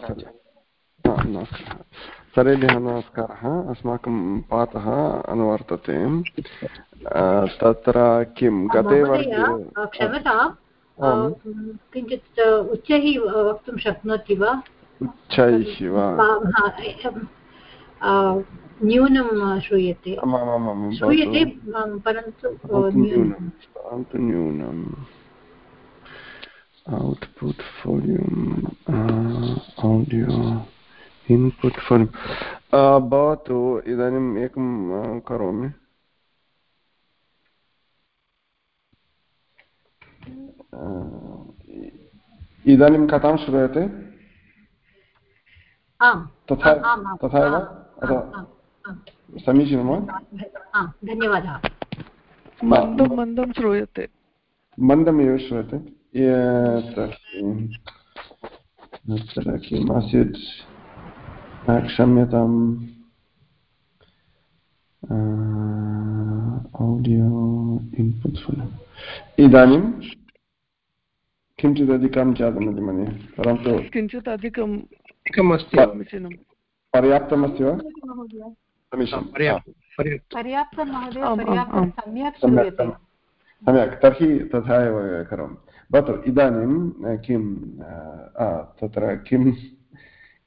नमस्कारः। सर्वेभ्यः नमस्कारः। अस्माकं पाठः अनुवर्तते। तत्र किं गते वर्गे क्षम्यतां किञ्चित् उच्चैः वक्तुं शक्नोति वा? उच्चैः वा? न्यूनं श्रूयते। श्रूयते परन्तु न्यूनम् output volume uh, audio input volume. भवतु इदानीम् एकं करोमि। इदानीं कथां श्रूयते? तथा तथा एव समीचीनं वा? धन्यवादः। मन्दं मन्दं श्रूयते। मन्दमेव श्रूयते। तत्र किम् आसीत् क्षम्यताम् आडियो इन्पुट् इदानीं किञ्चित् अधिकं जातमिति मन्ये परन्तु किञ्चित् अधिकम् पर्याप्तमस्ति वा सम्यक् तर्हि तथा एव करोमि भवतु इदानीं किं तत्र किं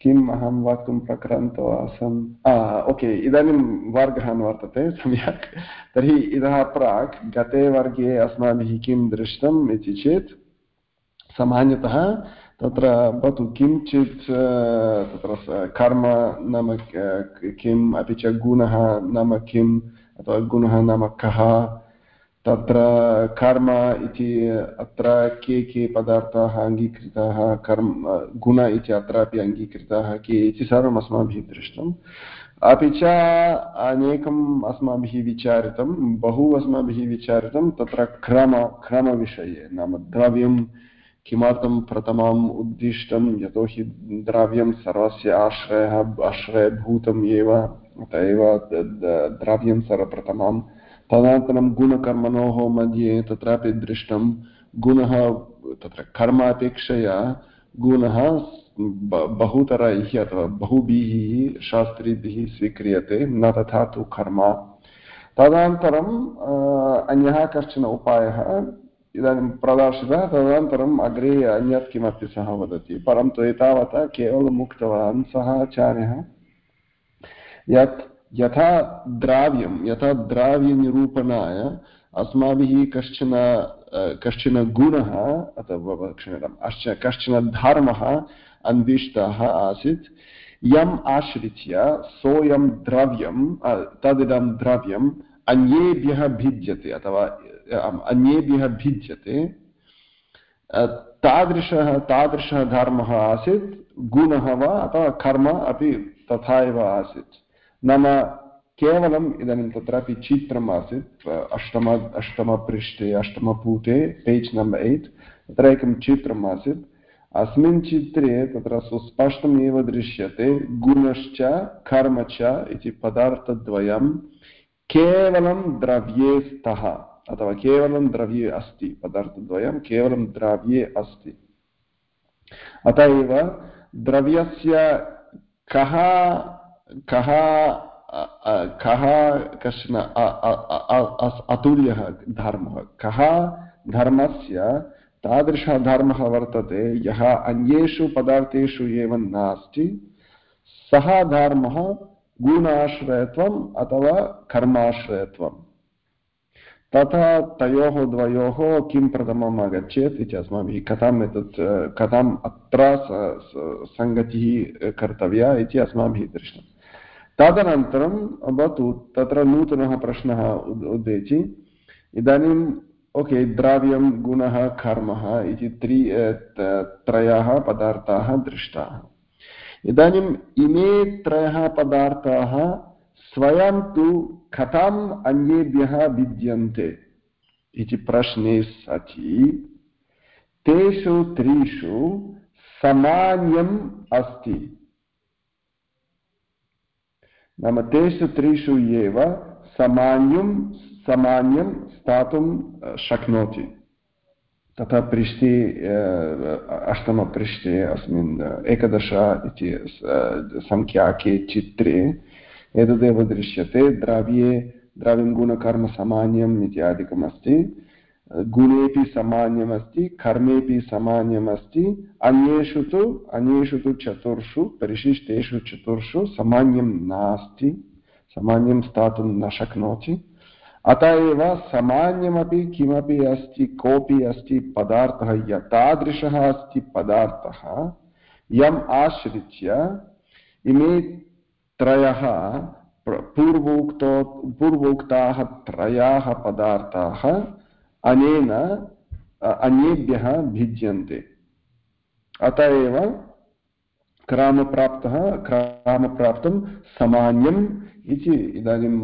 किम् अहं वक्तुं प्रक्रान्तो आसम् ओके इदानीं वर्गः वर्तते सम्यक् तर्हि इतः प्राक् गते वर्गे अस्माभिः किं दृष्टम् इति चेत् सामान्यतः तत्र भवतु किञ्चित् तत्र कर्म नाम किम् अपि च गुणः नाम किम् अथवा गुणः नाम कः तत्र कर्म इति अत्र के के पदार्थाः अङ्गीकृताः, कर्म, गुण इति अत्रापि अङ्गीकृताः, के इति सर्वम् अस्माभिः दृष्टम्। अपि च अनेकम् अस्माभिः विचारितं बहु अस्माभिः विचारितं तत्र क्रम, क्रमविषये, नाम द्रव्यं किमर्थं प्रथमम् उद्दिष्टं यतोहि द्रव्यं सर्वस्य आश्रयः, आश्रयभूतम् एव, अत एव द्रव्यं सर्वप्रथमं तदनन्तरं गुणकर्मणोः मध्ये तत्रापि दृष्टं गुणः, तत्र कर्म अपेक्षया गुणः बहुतरैः अथवा बहुभिः शास्त्रिभिः स्वीक्रियते, न तथा तु कर्म। तदनन्तरम् अन्यः कश्चन उपायः, इदानीं प्रदर्शितः तदनन्तरम् अग्रे अन्यत् किमपि सः वदति। परन्तु एतावता केवलम् उक्तवान् सः आचार्यः। यत् यथा द्राव्यं, यथा द्राव्यनिरूपणाय अस्माभिः कश्चन कश्चन गुणः अथवा क्षम्यताम् कश्चन धर्मः अन्विष्टः आसीत्। यम् आश्रित्य सोऽयं द्रव्यं तदिदं द्रव्यम् अन्येभ्यः भिद्यते, अथवा अन्येभ्यः भिद्यते। तादृशः तादृशः धर्मः आसीत्, गुणः वा, अथवा कर्म अपि तथा एव आसीत्। नाम केवलम् इदानीं तत्रापि चित्रम् आसीत्, अष्टम, अष्टमपृष्ठे अष्टमपूटे पेज् नम्बर् एय्ट्, तत्र एकं चित्रम् आसीत्। अस्मिन् चित्रे तत्र सुस्पष्टमेव दृश्यते, गुणश्च कर्म च इति पदार्थद्वयं केवलं द्रव्ये स्तः, अथवा केवलं द्रव्ये अस्ति, पदार्थद्वयं केवलं द्रव्ये अस्ति। अत एव द्रव्यस्य कः कः कः कश्चन अतुल्यः धर्मः। कः धर्मस्य तादृशः धर्मः वर्तते, यः अन्येषु पदार्थेषु एव नास्ति, सः धर्मः गुणाश्रयत्वम् अथवा कर्माश्रयत्वम्। तथा तयोः द्वयोः किं प्रथमम् आगच्छेत् इति अस्माभिः कथम् एतत्, कथम् अत्र सङ्गतिः कर्तव्या इति अस्माभिः दृष्टम्। तदनन्तरं भवतु तत्र नूतनः प्रश्नः उदेति इदानीम् ओके, द्रव्यं, गुणः, कर्मः इति त्रि त्रयः पदार्थाः दृष्टाः। इदानीम् इमे त्रयः पदार्थाः स्वयं तु कथम् अन्येभ्यः विद्यन्ते इति प्रश्ने सति तेषु त्रिषु सामान्यम् अस्ति। नाम तेषु त्रिषु एव सामान्यं सामान्यं स्थातुं शक्नोति। तथा पृष्ठे अष्टमपृष्ठे अस्मिन् एकदश इति सङ्ख्याके चित्रे एतदेव दृश्यते। द्रव्ये, द्रव्यं गुणकर्मसामान्यम् इत्यादिकम् अस्ति गुणेपि सामान्यमस्ति, कर्मेपि सामान्यमस्ति, अन्येषु तु अन्येषु तु चतुर्षु, परिशिष्टेषु चतुर्षु सामान्यं नास्ति, सामान्यं स्थातुं न शक्नोति। अत एव सामान्यमपि किमपि अस्ति, कोऽपि अस्ति, पदार्थः यतादृशः अस्ति, पदार्थः, यम् आश्रित्य इमे त्रयः पूर्वोक्तो, पूर्वोक्ताः त्रयाः पदार्थाः अनेन अन्येभ्यः भिद्यन्ते अत एव क्रामप्राप्तः, क्रामप्राप्तं सामान्यम् इति इदानीं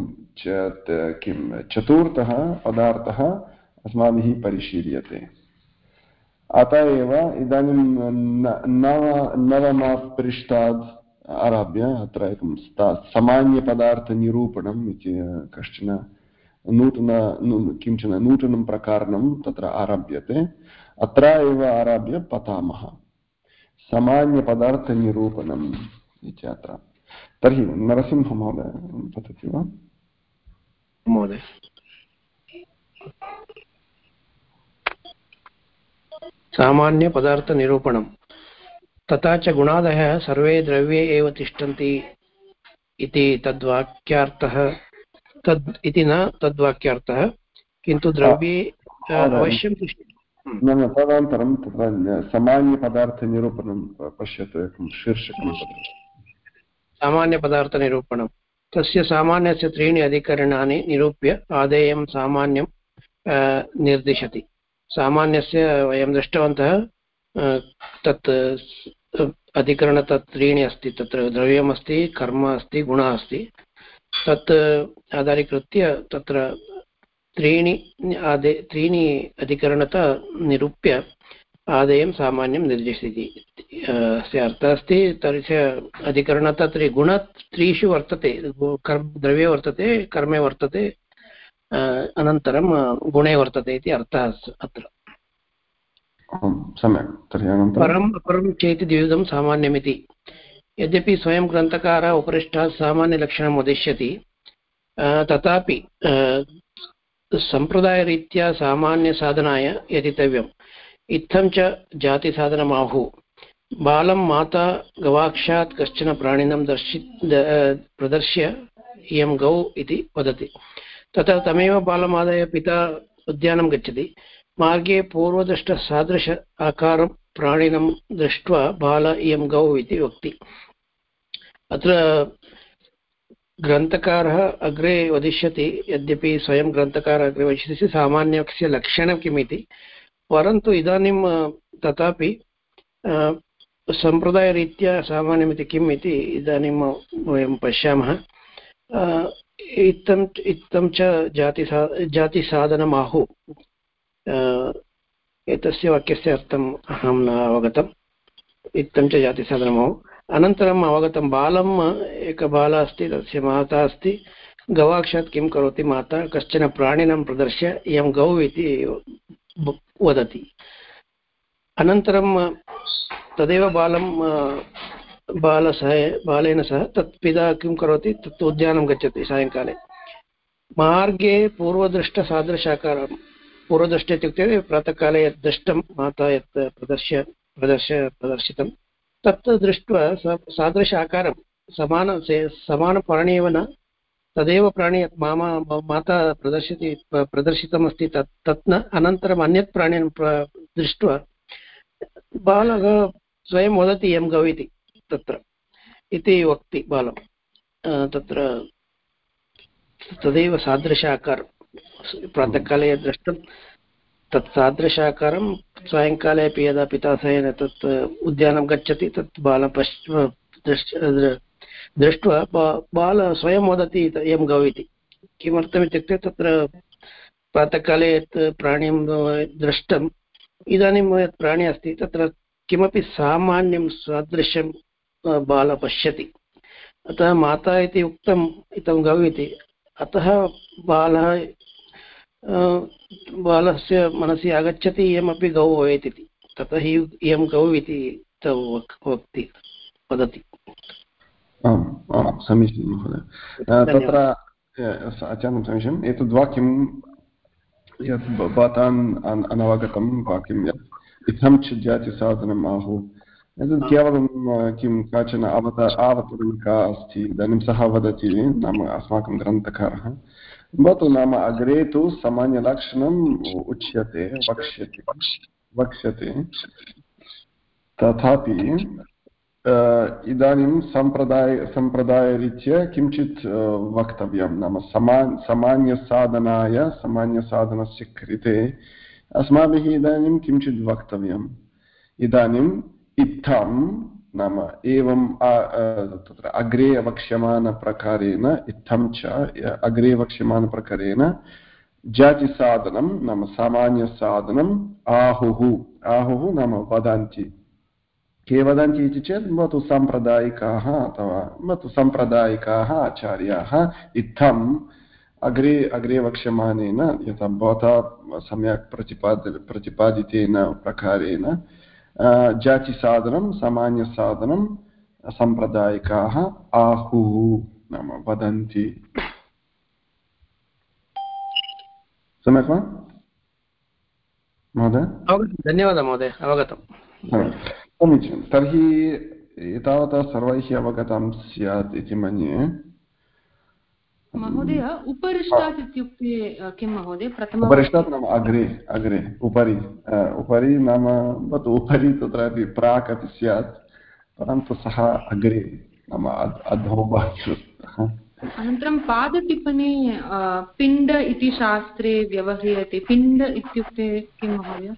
किं, चतुर्थः पदार्थः अस्माभिः परिशील्यते। अत एव इदानीं नव, नवमपृष्ठात् आरभ्य अत्र एकं सामान्यपदार्थनिरूपणम् इति कश्चन नूतन किंचन नूतनं प्रकारणं तत्र आरभ्यते। अत्र एव आरभ्य पठामः सामान्यपदार्थनिरूपणम् इति अत्र। तर्हि नरसिंहमहोदय पठति वा? महोदय। सामान्यपदार्थनिरूपणं तथा च गुणादयः सर्वे द्रव्ये एव तिष्ठन्ति इति तद्वाक्यार्थः तद् इति न तद्वाक्यार्थः किन्तु द्रव्ये अवश्यं न न तदनन्तरं तत्र सामान्यपदार्थनिरूपणं पश्यतु एकं शीर्षकं सामान्यपदार्थनिरूपणं। तस्य सामान्यस्य त्रीणि अधिकरणानि निरूप्य आदेयं सामान्यं निर्दिशति। सामान्यस्य वयं दृष्टवन्तः तत् अधिकरणतत् त्रीणि अस्ति तत्र द्रव्यमस्ति कर्म अस्ति गुणः अस्ति। तत् आधारीकृत्य तत्र त्रीणि आदे त्रीणि अधिकरणतः निरूप्य आदेयं सामान्यं निर्दिशति अस्य अर्थः अस्ति। तस्य अधिकरणतः त्रि गुण त्रिषु वर्तते द्रव्ये वर्तते कर्मे वर्तते अनन्तरं गुणे वर्तते इति अर्थः अत्र। सम्यक्। परम् अपरं चेत् द्विविधं सामान्यमिति। यद्यपि स्वयं ग्रन्थकारः उपरिष्टात् सामान्यलक्षणम् उदिश्यति तथापि सम्प्रदायरीत्या सामान्यसाधनाय यतितव्यम् इत्थं च जातिसाधनमाहुः। बालं माता गवाक्षात् कश्चन प्राणिनं दर्शि प्रदर्श्य इयं गौ इति वदति। तथा तमेव बालमादाय पिता उद्यानं गच्छति। मार्गे पूर्वदृष्टसादृश आकारं प्राणिनं दृष्ट्वा बाल इयं गौ इति वक्ति अत्र ग्रन्थकारः अग्रे वदिष्यति, यद्यपि स्वयं ग्रन्थकारः अग्रे वदिष्यति सामान्यस्य लक्षणं किम् इति परन्तु इदानीं तथापि सम्प्रदायरीत्या सामान्यमिति किम् इति इदानीं वयं पश्यामः। इत्थम् इत्थं च जातिसा जातिसाधनमाहु। एतस्य वाक्यस्य अर्थम् अहं न अवगतम्। इत्थं च जातिसाधनमाहु। अनन्तरम् अवगतं बालम्, एक बाला अस्ति, तस्य माता अस्ति। गवाक्षात् किं करोति माता? कश्चन प्राणिनं प्रदर्श्य इयं गौ इति वदति। अनन्तरं तदेव बालं बालसह बालेन सह तत् पिता किं करोति? तत् उद्यानं गच्छति सायङ्काले। मार्गे पूर्वदृष्टसादृशाकारं, पूर्वदृष्ट इत्युक्ते प्रातःकाले यत् दृष्टं, माता यत् प्रदर्श्य प्रदर्श्य, प्रदर्शितं। तत् दृष्ट्वा सादृश आकारं समान समानप्राणी एव न, तदेव प्राणी मामा, माता प्रदर्शति प्रदर्शितमस्ति तत् तत् न, अनन्तरम् अन्यत् प्राणिनं दृष्ट्वा बालः स्वयं वदति इयं गौ इति, तत्र, इति वक्ति बालं तत्र तदेव सादृश आकारं, प्रातःकाले यद् दृष्टं तत् सादृशाकारं सायङ्काले अपि यदा पिता सहेन तत् उद्यानं गच्छति, तत् बाल पश् दृष्ट्वा बाल स्वयं वदति इयं गौ इति किमर्थमित्युक्ते तत्र प्रातःकाले यत् प्राणीं दृष्टम् इदानीं यत् प्राणी अस्ति, तत्र किमपि सामान्यं सादृश्यं बाल पश्यति। अतः माता इति उक्तम् इतं गौ इति अतः बालः बालस्य मनसि आगच्छति इयमपि गौ भवेत् इति। ततः हि इयं गौ इति वक्ति वदति। आम् आम् समीचीनं महोदय। तत्र अत्यन्तं समीचीनम् एतद्वाक्यं यत् भवताम् अनवगतं वाक्यं यत् इत्थं च जातिसाधनम् आहु। एतत् केवलं किं काचन अवत आवतरणिका अस्ति इदानीं सः वदति नाम अस्माकं ग्रन्थकारः। भवतु नाम अग्रे तु सामान्यलक्षणम् उच्यते, वक्ष्यते। वक्ष्यते। तथापि इदानीं सम्प्रदाय, सम्प्रदायरीत्या किञ्चित् वक्तव्यं नाम समा सामान्यसाधनाय, सामान्यसाधनस्य कृते अस्माभिः इदानीं किञ्चित् वक्तव्यम्। इदानीम् इत्थं नाम एवं तत्र अग्रे वक्ष्यमाणप्रकारेण इत्थं च अग्रे वक्ष्यमाणप्रकारेण जातिसाधनं नाम सामान्यसाधनम् आहुः आहुः नाम वदन्ति। के वदन्ति इति चेत्, भवतु साम्प्रदायिकाः अथवा भवतु साम्प्रदायिकाः आचार्याः इत्थम् अग्रे अग्रे वक्ष्यमाणेन यथा भवता सम्यक् प्रतिपाद, प्रतिपादितेन प्रकारेण जातिसाधनं सामान्यसाधनं साम्प्रदायिकाः आहुः नाम वदन्ति। सम्यक् वा? महोदय? धन्यवादः महोदय अवगतम् समीचीनं। तर्हि एतावता सर्वैः अवगतं स्यात् इति मन्ये। महोदय उपरिष्टात् इत्युक्ते किं महोदय? प्रथम उपरिष्टात् नाम अग्रे अग्रे उपरि उपरि नाम भवतु उपरि तत्रापि प्राक् अपि स्यात् परन्तु सः अग्रे नाम अधोभागः अनन्तरं पादटिप्पणी पिण्ड इति शास्त्रे व्यवह्रियते पिण्ड इत्युक्ते किं महोदय?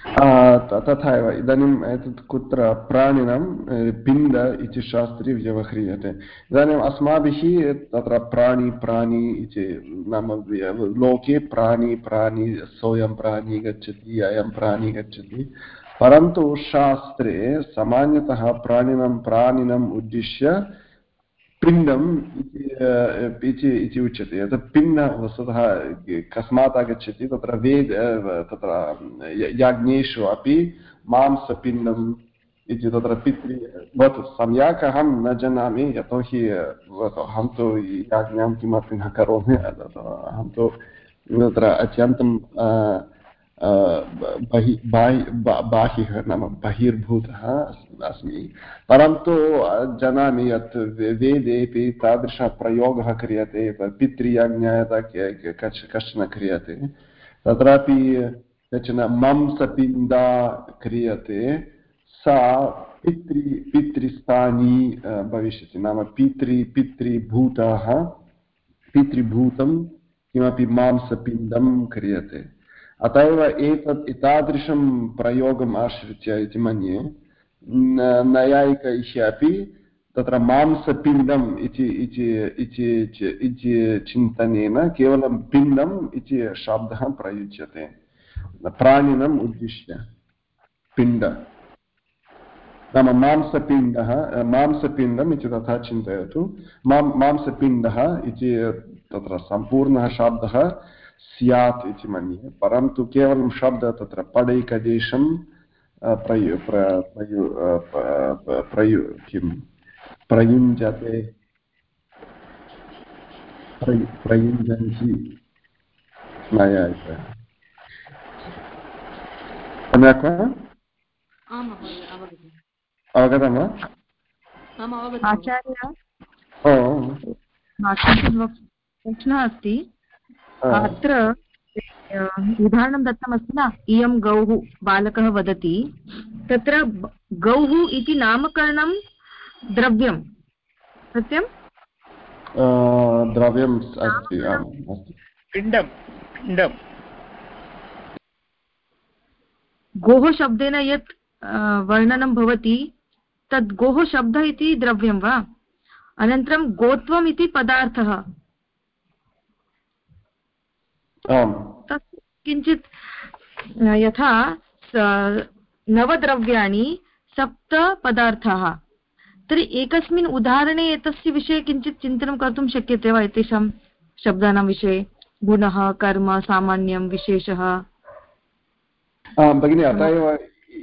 तथा एव इदानीम् एतत् कुत्र प्राणिनां पिण्ड इति शास्त्रे व्यवह्रियते इदानीम् अस्माभिः तत्र प्राणि प्राणि इति नाम लोके प्राणि प्राणि सोऽयं प्राणी गच्छति अयं प्राणी गच्छति परन्तु शास्त्रे सामान्यतः प्राणिनां प्राणिनम् उद्दिश्य पिण्डम् इति उच्यते। यत् पिण्ड वस्तुतः कस्मात् आगच्छति, तत्र वेद तत्र याज्ञेषु अपि मांसपिण्डम् इति तत्र पितृ भवतु सम्यक् अहं न जानामि यतोहि अहं तु याज्ञां किमपि न करोमि अहं तु तत्र अत्यन्तं बहि बाह्यः नाम बहिर्भूतः अस्मि। परन्तु जानामि यत् वेदेपि तादृशः प्रयोगः क्रियते पितृयाज्ञायता कश्चन क्रियते, तत्रापि कश्चन मंसपिण्डा क्रियते, सा पितृ, पितृस्थानी भविष्यति। नाम पितृ, पितृभूतः, पितृभूतं किमपि मांसपिण्डं क्रियते। अत एव एतत् एतादृशं प्रयोगम् आश्रित्य इति मन्ये नैयायिकैः अपि तत्र मांसपिण्डम् इति चिन्तनेन केवलं पिण्डम् इति शब्दः प्रयुज्यते प्राणिनम् उद्दिश्य पिण्ड नाम मांसपिण्डः मांसपिण्डम् इति तथा चिन्तयतु माँ मांसपिण्डः इति तत्र सम्पूर्णः शब्दः स्यात् इति मन्ये। परन्तु केवलं शब्दः तत्र पडैकदेशं प्रयु प्रयु प्रयु किं प्रयुञ्जते प्रयुञ्जन्ति मया सम्यक् वा अवगतं वा? आचार्य प्रश्नः अस्ति। अत्र उदाहरणं दत्तमस्ति न? इयं गौः बालकः वदति। तत्र गौः इति नामकरणं द्रव्यं। सत्यं द्रव्यम् अस्ति पिण्डं पिण्डं। गोः शब्देन यत् वर्णनं भवति तद् गोः शब्दः इति द्रव्यं वा? अनन्तरं गोत्वम् इति पदार्थः। तत् किञ्चित् यथा नवद्रव्याणि सप्तपदार्थाः तर्हि एकस्मिन् उदाहरणे एतस्य विषये किञ्चित् चिन्तनं कर्तुं शक्यते वा एतेषां शब्दानां विषये? गुणः कर्म सामान्यं विशेषः? भगिनि अत एव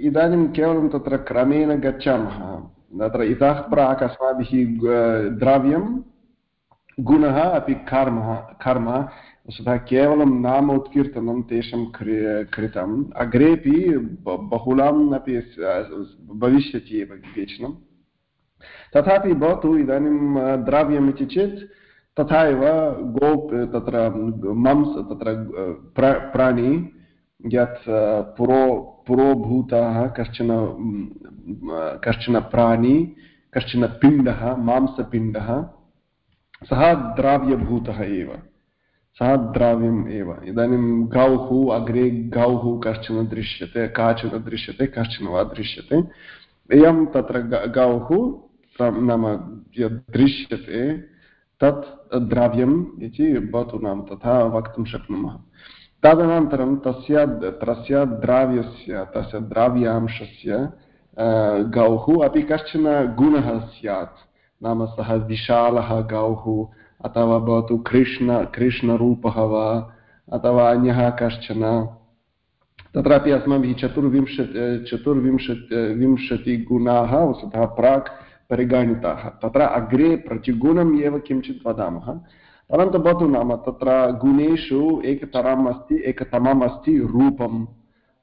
इदानीं केवलं तत्र क्रमेण गच्छामः। तत्र इतः प्राक् अस्माभिः द्रव्यं गुणः अपि कर्मः कर्म वस्तुतः केवलं नाम उत्कीर्तनं तेषां कृतम्। अग्रेपि बहुलाम् अपि भविष्यति एव केचन तथापि भवतु इदानीं द्रव्यम् इति चेत्, तथा एव गो तत्र मंस तत्र प्राणी, यत् पुरो, पुरोभूतः, कश्चन कश्चन प्राणी, कश्चन पिण्डः, मांसपिण्डः, सः द्राव्यभूतः एव। सः द्राव्यम् एव। इदानीं गौः अग्रे गौः कश्चन दृश्यते, काचन दृश्यते, कश्चन वा दृश्यते। इयं तत्र गौः नाम यद् दृश्यते तत् द्राव्यम् इति भवतु नाम तथा वक्तुं शक्नुमः। तदनन्तरं तस्य तस्य द्राव्यस्य, तस्य द्राव्यांशस्य गौः अपि कश्चन गुणः स्यात्। नाम सः विशालः गौः अथवा भवतु कृष्ण, कृष्णरूपः वा, अथवा अन्यः कश्चन। तत्रापि अस्माभिः चतुर्विंशति चतुर्विंशति विंशतिगुणाः वस्तुतः प्राक् परिगणिताः। तत्र अग्रे प्रतिगुणम् एव किञ्चित् वदामः। परन्तु भवतु नाम तत्र गुणेषु एकतरम् अस्ति, एकतमम् अस्ति रूपं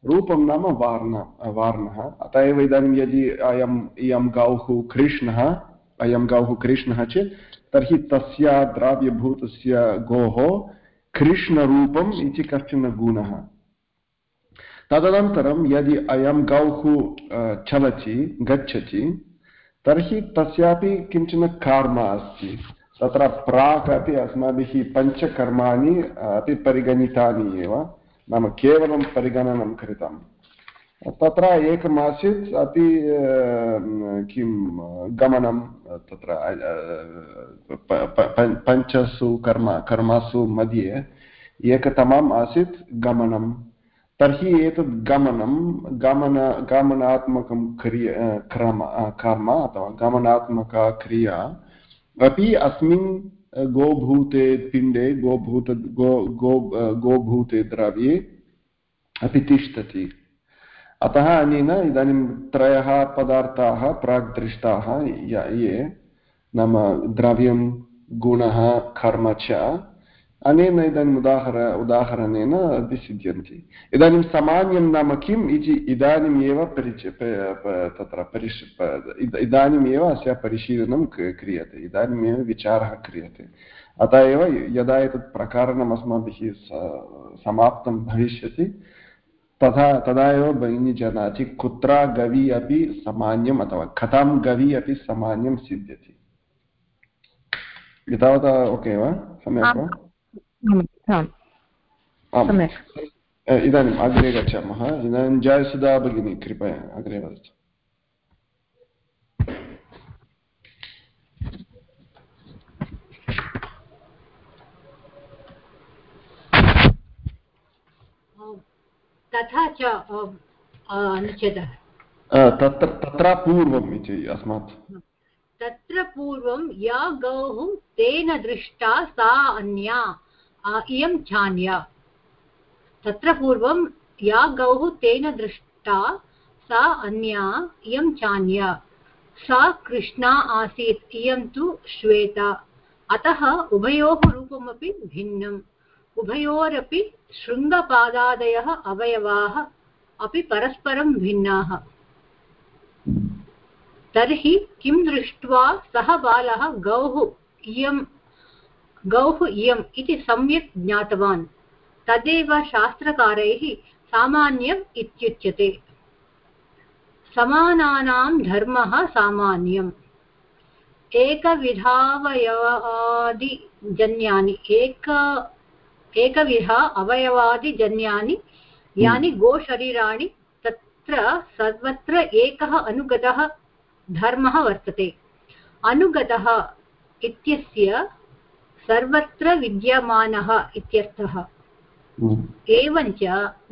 रूपं नाम वर्ण, वर्णः। अत एव इदानीं यदि अयम्, इयं गौः कृष्णः, अयं गौः कृष्णः चेत् तर्हि तस्य द्राव्यभूतस्य गोः कृष्णरूपम् इति कश्चन गुणः। तदनन्तरं यदि अयं गौः चलति गच्छति तर्हि तस्यापि किंचन कर्म अस्ति। तत्र प्राक् अपि अस्माभिः पञ्चकर्माणि अपि परिगणितानि एव। नाम केवलं परिगणनं कृतं तत्र एकमासीत् अपि किं, गमनं, तत्र पञ्चसु कर्म, कर्मसु मध्ये एकतमम् आसीत् गमनं। तर्हि एतत् गमनं, गमन, गमनात्मकं क्रिया क्रम कर्म अथवा गमनात्मका क्रिया अपि अस्मिन् गोभूते पिण्डे, गोभूत, गो गो गोभूते द्रव्ये अपि तिष्ठति। अतः अनेन इदानीं त्रयः पदार्थाः, प्राक् दृष्टाः, ये नाम द्रव्यं, गुणः, कर्म च, अनेन इदानीम् उदाहर, उदाहरणेन विसिद्ध्यन्ति इदानीं सामान्यं नाम किम् इति इदानीम् एव परिचय तत्र परिश इदानीमेव अस्य परिशीलनं क्रियते। इदानीमेव विचारः क्रियते। अतः एव यदा एतत् प्रकरणम् अस्माभिः समाप्तं भविष्यति तथा तदा एव भगिनी जानाति कुत्र गवि अपि सामान्यम् अथवा कथां गवि अपि सामान्यं सिद्ध्यति। एतावता ओके वा? सम्यक् वा? इदानीम् अग्रे गच्छामः। इदानीं जयसुधा भगिनी कृपया अग्रे वदतु। तथा च अनुच्छेदः। तत्र तत्र पूर्वम् इति अस्मात्। तत्र पूर्वं या गौः तेन दृष्टा सा अन्या इयं चान्या। तत्र पूर्वं या गौः तेन दृष्टा सा अन्या इयं चान्या। सा कृष्णा आसीत् इयं तु श्वेता। अतः उभयोः रूपमपि भिन्नम्। उभयोरपि शृङ्गपादादयः अवयवाः अपि परस्परं भिन्नाः। तर्हि किं दृष्ट्वा सः बालः गौः इयं गौः इयम् इति सम्यक् ज्ञातवान्। तदेव शास्त्रकारैः सामान्यम् इत्युच्यते। समानानां धर्मः सामान्यम्। एकविधावयवादिजन्यानि एक एकविधा अवयवादिजन्यानि यानि गोशरीराणि तत्र सर्वत्र एकः अनुगतः धर्मः वर्तते। अनुगतः इत्यस्य सर्वत्र विद्यमानः इत्यर्थः। एवञ्च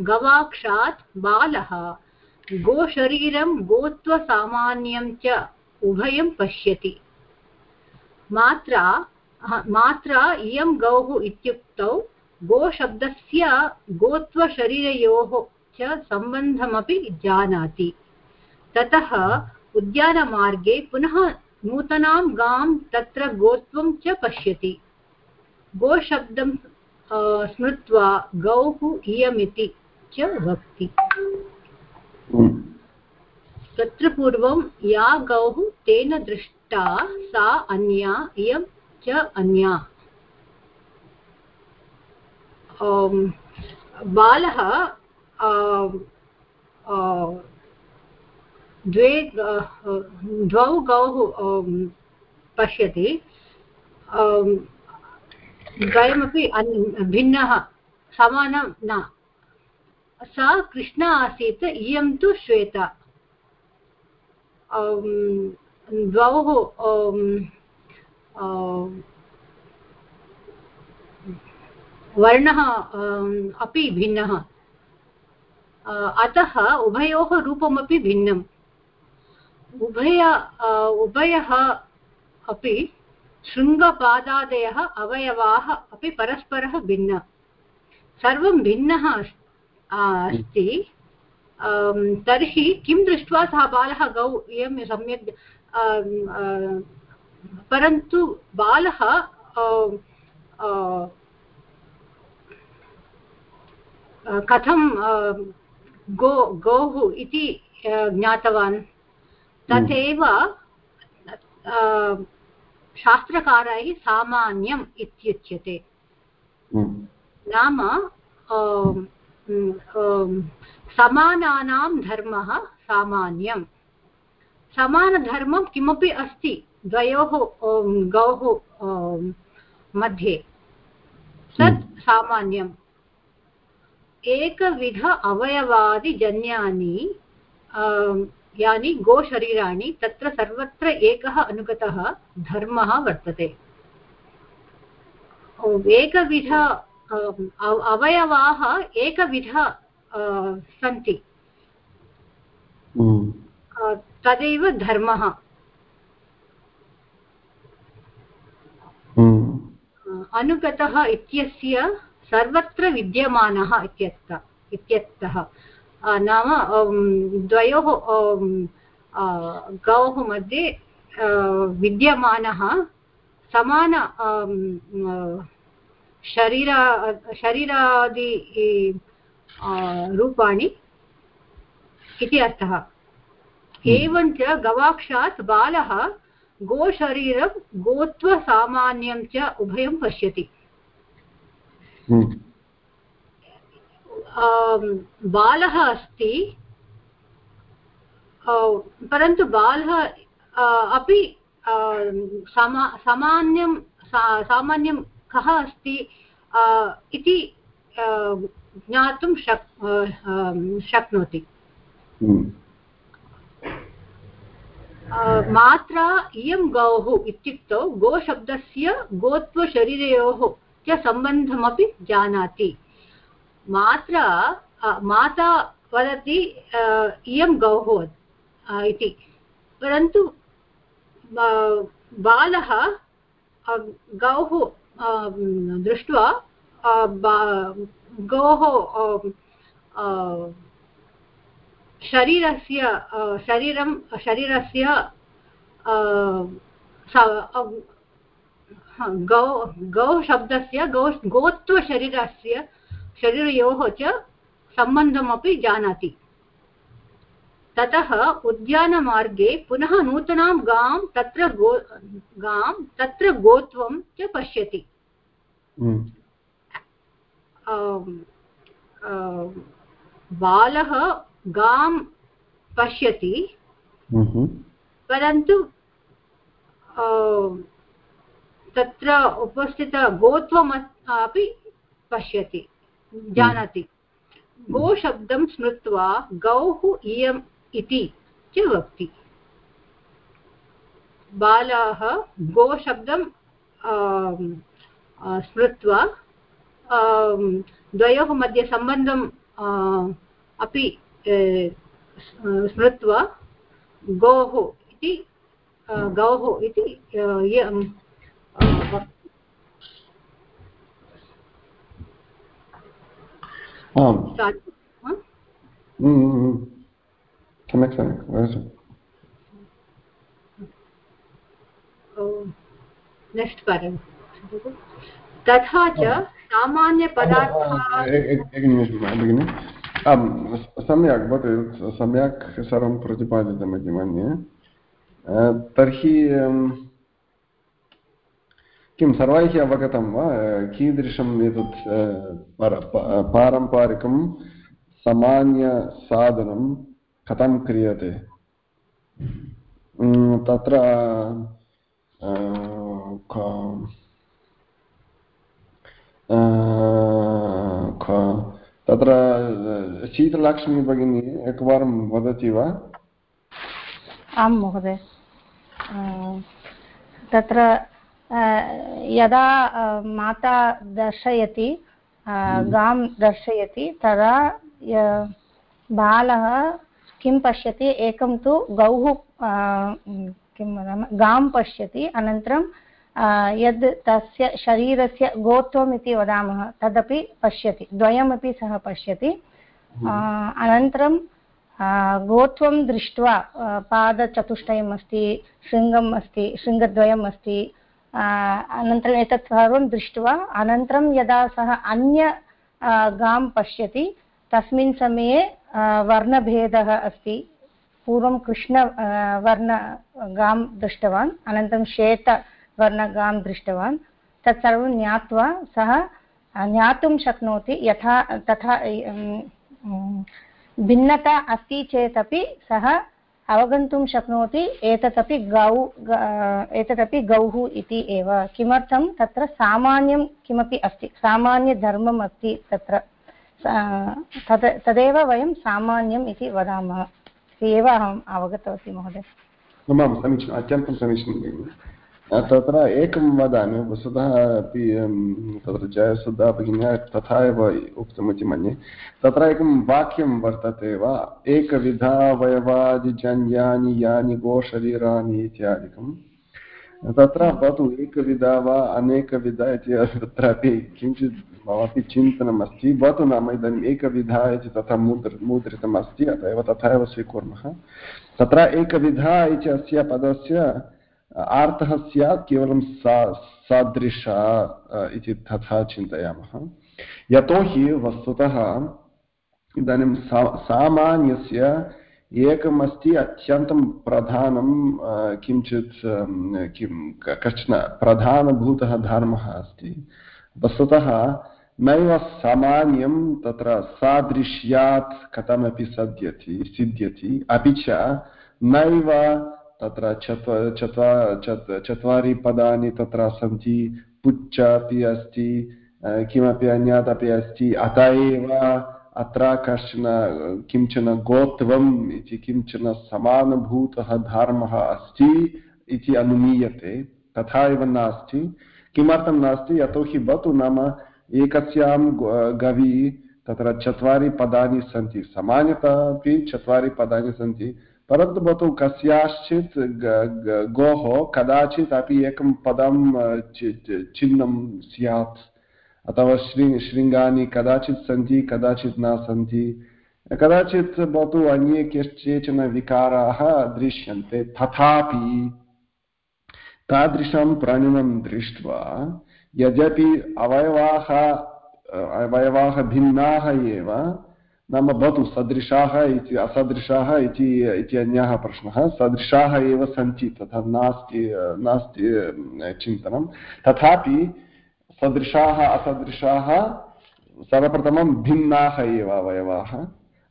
गवाक्षात् बालः गोशरीरं गोत्वसामान्यं च उभयं पश्यति। मात्रा मात्रा इयं गौः इत्युक्तौ गोशब्दस्य गोत्वशरीरयोः च सम्बन्धमपि जानाति। ततः उद्यानमार्गे पुनः नूतनां गां तत्र गोत्वं च पश्यति। गोशब्दं स्मृत्वा गौः इयमिति च वक्ति। तत्र पूर्वं या गौः तेन दृष्टा सा अन्या इयं च अन्या। बालः द्वे द्वौ गौः पश्यति। द्वयमपि भिन्नः, समानं न। सा कृष्णा आसीत्, इयं तु श्वेता। द्वौ वर्णः अपि भिन्नः। अतः उभयोः रूपमपि भिन्नम्। उभय उभयः अपि शृङ्गपादादयः अवयवाः अपि परस्परः भिन्न। सर्वं भिन्नः अस्ति। तर्हि किं दृष्ट्वा सः बालः गौ इयं सम्यक् परन्तु बालः कथं गो गोः इति ज्ञातवान्। तथैव शास्त्रकारैः सामान्यम् इत्युच्यते। नाम समानानां धर्मः सामान्यं समानधर्मं किमपि अस्ति द्वयोः गौः मध्ये। तत् सामान्यम्। एकविध अवयवादिजन्यानि यानि गोशरीराणि तत्र सर्वत्र एकः अनुगतः धर्मः वर्तते। एकविध अवयवाः एकविध सन्ति। तदेव धर्मः। अनुगतः इत्यस्य सर्वत्र विद्यमानः इत्यर्थ इत्यर्थः। नाम द्वयोः गौः मध्ये विद्यमानः समान शरीर शरीरादि रूपाणि इति अर्थः। एवञ्च गवाक्षात् बालः गोशरीरं गोत्वसामान्यं च उभयं पश्यति। बालः अस्ति। परन्तु बालः अपि समा सामान्यं सामान्यं कः अस्ति इति ज्ञातुं शक् शक्नोति। मात्रा इयं गौः इत्युक्तौ गोशब्दस्य गोत्वशरीरयोः च सम्बन्धमपि जानाति। मात्रा माता वदति इयं गौः इति। परन्तु बालः गौः दृष्ट्वा गोः शरीरस्य शरीरं, शरीरस्य गौ गौशब्दस्य गौ गोत्वशरीरस्य शरीरयोः च सम्बन्धमपि जानाति। ततः उद्यानमार्गे पुनः नूतनां गां तत्र गो गां तत्र गोत्वं च पश्यति। बालः गां पश्यति। परन्तु तत्र उपस्थितगोत्वम् अपि पश्यति जानाति। गोशब्दं स्मृत्वा गौः इयम् इति च वक्ति। बालाः गोशब्दं स्मृत्वा द्वयोः मध्ये सम्बन्धं अपि स्मृत्वा गोः इति गौः इति आम्। सम्यक् सम्यक् वदतु नेक्स्ट् परं तथा च सामान्यपदार्थाः सम्यक् भवतु सम्यक् सर्वं प्रतिपादितमिति मन्ये तर्हि किं सर्वैः अवगतं वा? कीदृशम् एतत् पारम्परिकं सामान्यसाधनं कथं क्रियते? तत्र तत्र शीतलक्ष्मी भगिनी एकवारं वदति वा? आं महोदय। तत्र यदा माता दर्शयति गां दर्शयति तदा बालः किं पश्यति? एकं तु गौः किं वदामः गां पश्यति अनन्तरं यद् तस्य शरीरस्य गोत्वम् इति वदामः तदपि पश्यति द्वयमपि सः पश्यति। अनन्तरं गोत्वं दृष्ट्वा पादचतुष्टयम् अस्ति शृङ्गम् अस्ति शृङ्गद्वयम् अस्ति अनन्तरम् एतत् सर्वं दृष्ट्वा अनन्तरं यदा सः अन्य गां पश्यति, तस्मिन् समये वर्णभेदः अस्ति। पूर्वं कृष्ण वर्ण गां दृष्टवान्, अनन्तरं श्वेतवर्णगां दृष्टवान्। तत्सर्वं ज्ञात्वा सः ज्ञातुं शक्नोति। यथा, तथा भिन्नता अस्ति चेदपि सः अवगन्तुं शक्नोति एतदपि गौ एतदपि गौः इति एव। किमर्थं? तत्र सामान्यं किमपि अस्ति। सामान्यधर्मम् अस्ति तत्र। तद्, तदेव वयं सामान्यम् इति वदामः। एव अहम् अवगतवती महोदय। आमां समीचीनम् अत्यन्तं समीचीनं तत्र एकं वदामि, वस्तुतः अपि तत्र जयसुधा भगिन्या तथा एव उक्तमिति मन्ये। तत्र एकं वाक्यं वर्तते वा? एकविधावयवादिजन्यानि यानि गोशरीराणि इत्यादिकं। तत्र भवतु एकविधा वा अनेकविधा इति तत्रापि किञ्चित् ममापि चिन्तनम् अस्ति भवतु नाम इदानीम् एकविधा इति तथा मुद्र मुद्रितम् अस्ति अतः एव तथा एव स्वीकुर्मः। तत्र एकविधा इति अस्य पदस्य आर्तः स्यात् केवलं सा, सादृशा इति तथा चिन्तयामः। यतोहि वस्तुतः इदानीं सा, सामान्यस्य एकमस्ति अत्यन्तं प्रधानं किञ्चित् किं, कश्चन प्रधानभूतः धर्मः अस्ति। वस्तुतः नैव सामान्यं तत्र सादृश्यात् कथमपि सद्यति, सिद्ध्यति, अपि च नैव तत्र चत्व, चत्वा चत्वारि पदानि तत्र सन्ति। पुच्च अपि अस्ति किमपि अन्यत् अपि अस्ति। अत एव अत्र कश्चन, किंचन गोत्वम् इति, किंचन समानुभूतः धर्मः अस्ति इति अनुमीयते। तथा एव नास्ति। किमर्थं नास्ति? यतोहि भवतु नाम एकस्यां गवि तत्र चत्वारि पदानि सन्ति। सामान्यतः अपि चत्वारि पदानि सन्ति। परन्तु भवतु कस्याश्चित् गोः कदाचित् अपि एकं पदं चिह्नं स्यात्। अथवा श्री, शृङ्गानि कदाचित् सन्ति, कदाचित् न सन्ति। कदाचित् भवतु अन्ये केचन विकाराः दृश्यन्ते। तथापि तादृशं प्राणिनं दृष्ट्वा यद्यपि अवयवाः अवयवाः भिन्नाः एव नाम भवतु सदृशाः इति असदृशाः इति इति अन्यः प्रश्नः। सदृशाः एव सन्ति, तथा नास्ति नास्ति, चिन्तनं। तथापि सदृशाः, असदृशाः सर्वप्रथमं भिन्नाः एव अवयवाः।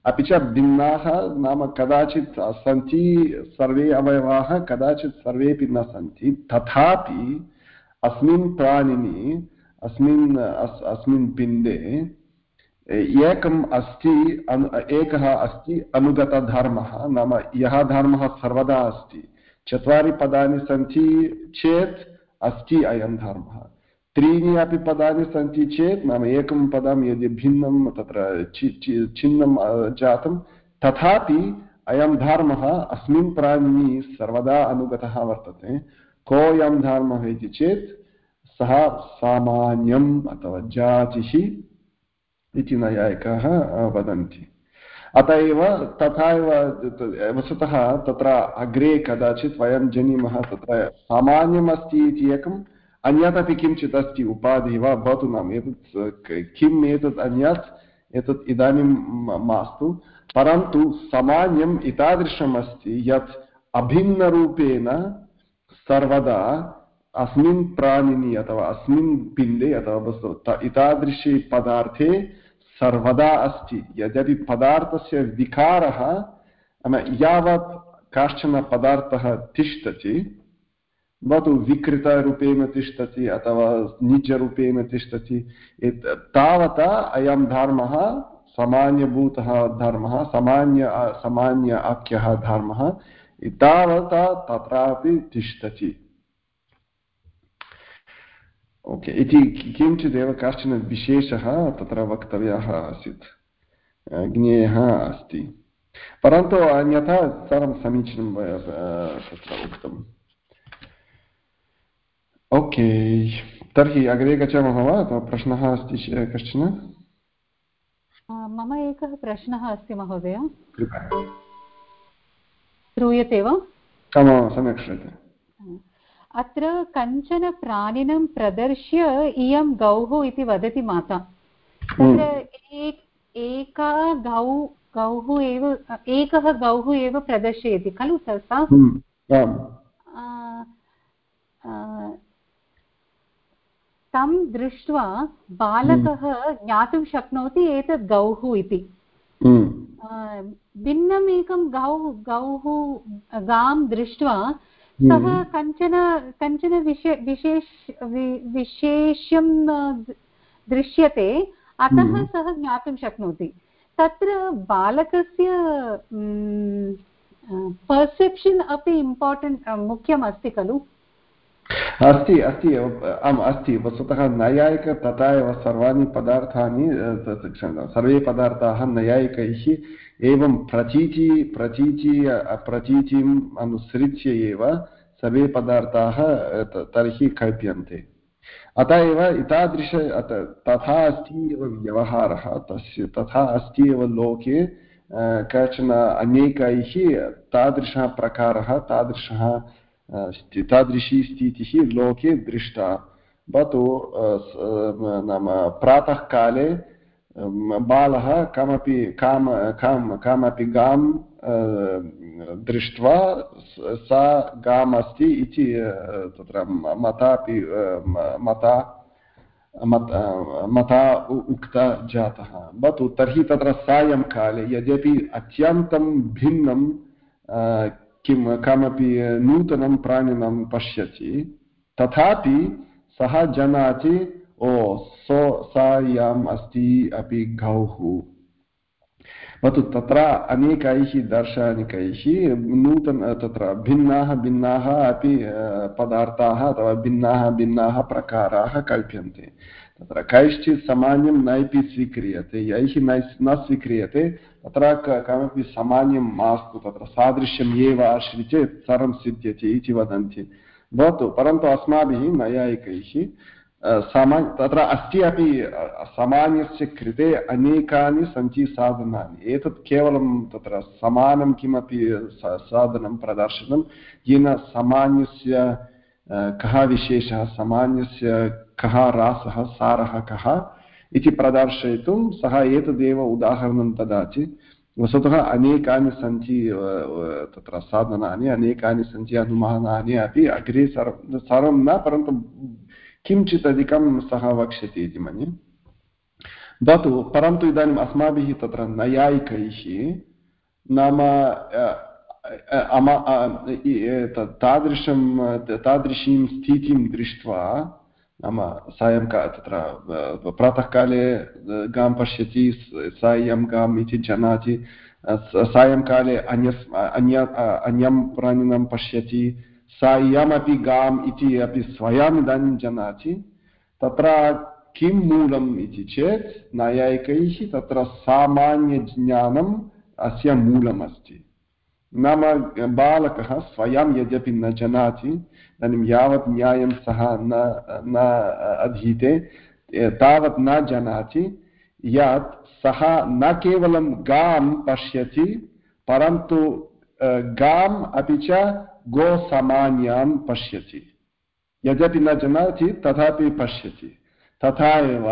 अपि च भिन्नाः नाम कदाचित् सन्ति सर्वे अवयवाः, कदाचित् सर्वेपि न सन्ति। तथापि अस्मिन् प्राणिनि, अस्मिन्, अस्, अस्मिन् पिण्डे एकम् अस्ति एकः अस्ति, अनुगतधर्मः, नाम यः धर्मः सर्वदा अस्ति। चत्वारि पदानि सन्ति चेत् अस्ति अयं धर्मः। त्रीणि अपि पदानि सन्ति चेत्, नाम एकं पदं यदि भिन्नं, तत्र छिन्नं जातं, तथापि अयं धर्मः अस्मिन् प्राणिनि सर्वदा अनुगतः वर्तते। कोऽयं धर्मः इति चेत्, सः सामान्यम् अथवा जातिः इति नैयायिकाः वदन्ति। अत एव तथा एव वस्तुतः तत्र अग्रे कदाचित् वयं जानीमः तत्र सामान्यमस्ति इति एकम्, अन्यत् अपि किञ्चित् अस्ति, उपाधिः वा भवतु नाम। एतत् किम् एतत् अन्यत्, एतत् इदानीं मास्तु। परन्तु सामान्यम् एतादृशम् अस्ति यत् अभिन्नरूपेण सर्वदा अस्मिन् प्राणिनि अथवा अस्मिन् पिण्डे अथवा एतादृशे पदार्थे सर्वदा अस्ति। यद्यपि पदार्थस्य विकारः, नाम यावत् काश्चन पदार्थः तिष्ठति भवतु विकृतरूपेण तिष्ठति अथवा निजरूपेण तिष्ठति तावता अयं धर्मः, सामान्यभूतः धर्मः, सामान्य सामान्य आख्यः धर्मः तावता तत्रापि तिष्ठति। ओके। इति किञ्चिदेव कश्चन विशेषः तत्र वक्तव्यः आसीत् ज्ञेयः अस्ति। परन्तु अन्यथा सर्वं समीचीनं तत्र उक्तम्। ओके तर्हि अग्रे गच्छामः वा? अथवा प्रश्नः अस्ति कश्चन? मम एकः प्रश्नः अस्ति महोदय। श्रूयते वा? सम्यक् श्रूयते। अत्र कञ्चन प्राणिनं प्रदर्श्य इयं गौः इति वदति माता। तत्र एका गौ गौः एव एकः गौः एव प्रदर्शयति खलु सा तं दृष्ट्वा बालकः ज्ञातुं शक्नोति एतत् गौः इति। भिन्नम् एकं गौ गौः गां दृष्ट्वा सः कञ्चन कञ्चन विशे विशेष दृश्यते अतः सः ज्ञातुं शक्नोति। तत्र बालकस्य पर्सेप्शन् अपि इम्पार्टेण्ट् मुख्यम् अस्ति खलु? अस्ति अस्ति आम् अस्ति। वस्तुतः नैयायिक तथा एव सर्वाणि पदार्थानि सर्वे पदार्थाः नैयायिकैः एवं प्रतीचि प्रतीचि प्रतीचिम् अनुसृत्य एव सर्वे पदार्थाः तर्हि कल्प्यन्ते। अतः एव एतादृश तथा अस्ति एव व्यवहारः, तस्य, तथा अस्ति एव लोके कश्चन अनेकैः तादृशः प्रकारः, तादृशः तादृशी स्थितिः लोके दृष्टा। भवतु नाम प्रातःकाले बालः कमपि काम, काम्, कामपि गां दृष्ट्वा सा गाम् अस्ति इति तत्र मतापि मता मता उक्ता जातः। भवतु तर्हि तत्र सायङ्काले यद्यपि अत्यन्तं भिन्नं किं कमपि नूतनं प्राणिनं पश्यति तथापि सः जानाति, ओ सो सा याम् अस्ति अपि गौः भवतु तत्र अनेकैः दार्शनिकैः नूतन, तत्र भिन्नाः भिन्नाः अपि पदार्थाः अथवा भिन्नाः भिन्नाः प्रकाराः कल्प्यन्ते। तत्र कैश्चित् सामान्यं नैपि स्वीक्रियते, यैः नै न स्वीक्रियते, तत्र कमपि सामान्यं मास्तु, तत्र सादृश्यम् एव आश्रित्य सर्वं सिद्ध्यति इति वदन्ति। भवतु, परन्तु अस्माभिः नैयायिकैः सामान्य, तत्र अस्ति अपि सामान्यस्य कृते अनेकानि सन्ति साधनानि। एतत् केवलं तत्र समानं किमपि साधनं प्रदर्शनं, येन सामान्यस्य कः विशेषः, सामान्यस्य कः रासः, सारः कः इति प्रदर्शयितुं सः एतदेव उदाहरणं ददाति। वस्तुतः अनेकानि सन्ति तत्र साधनानि, अनेकानि सन्ति, अनुमानानि अपि अग्रे सर्व सर्वं न, परन्तु किञ्चित् अधिकं सः वक्ष्यति इति मन्ये। भवतु परन्तु इदानीम् अस्माभिः तत्र नैयायिकैः नाम तादृशं, तादृशीं स्थितिं दृष्ट्वा नाम सायङ्का तत्र प्रातःकाले गां पश्यति सायं गाम् इति जानाति सायङ्काले अन्य अन्य, अन्यं प्राणिनं पश्यति सायमपि गाम् इति अपि स्वयम् इदानीं जानाति तत्र किं मूलम् इति चेत् नैयायिकैः तत्र सामान्यज्ञानम् अस्य मूलमस्ति। नाम बालकः स्वयं यद्यपि न जानाति, इदानीं यावत् न्यायं सः न न अधीते, तावत् न जानाति, यत् सः न केवलं गां पश्यति, परन्तु गाम् अपि च गोसामान्यां पश्यति। यद्यपि न जानाति, तथापि पश्यति। तथा एव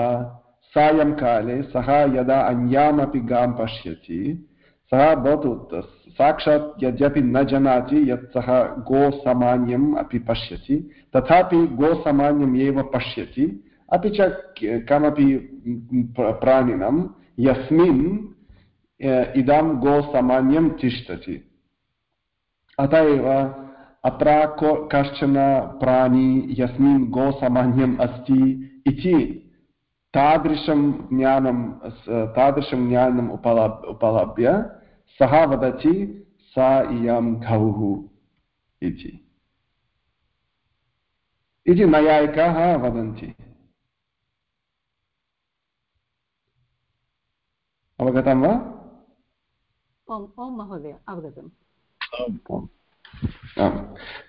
सायङ्काले सः यदा अन्यामपि गां पश्यति, सः भवतु साक्षात् यद्यपि न जानाति, यत् सः गोसामान्यम् अपि पश्यति, तथापि गोसामान्यम् एव पश्यति। अपि च कमपि प्राणिनं यस्मिन् इदं गोसामान्यं तिष्ठति। अत एव अत्र को कश्चन प्राणी यस्मिन् गोसामान्यम् अस्ति इति तादृशं ज्ञानं तादृशं ज्ञानम् उपलब् उपलभ्य सः वदति सा इयं गौः इति इति नैयायिकाः वदन्ति अवगतं वा ओं महोदय अवगतम्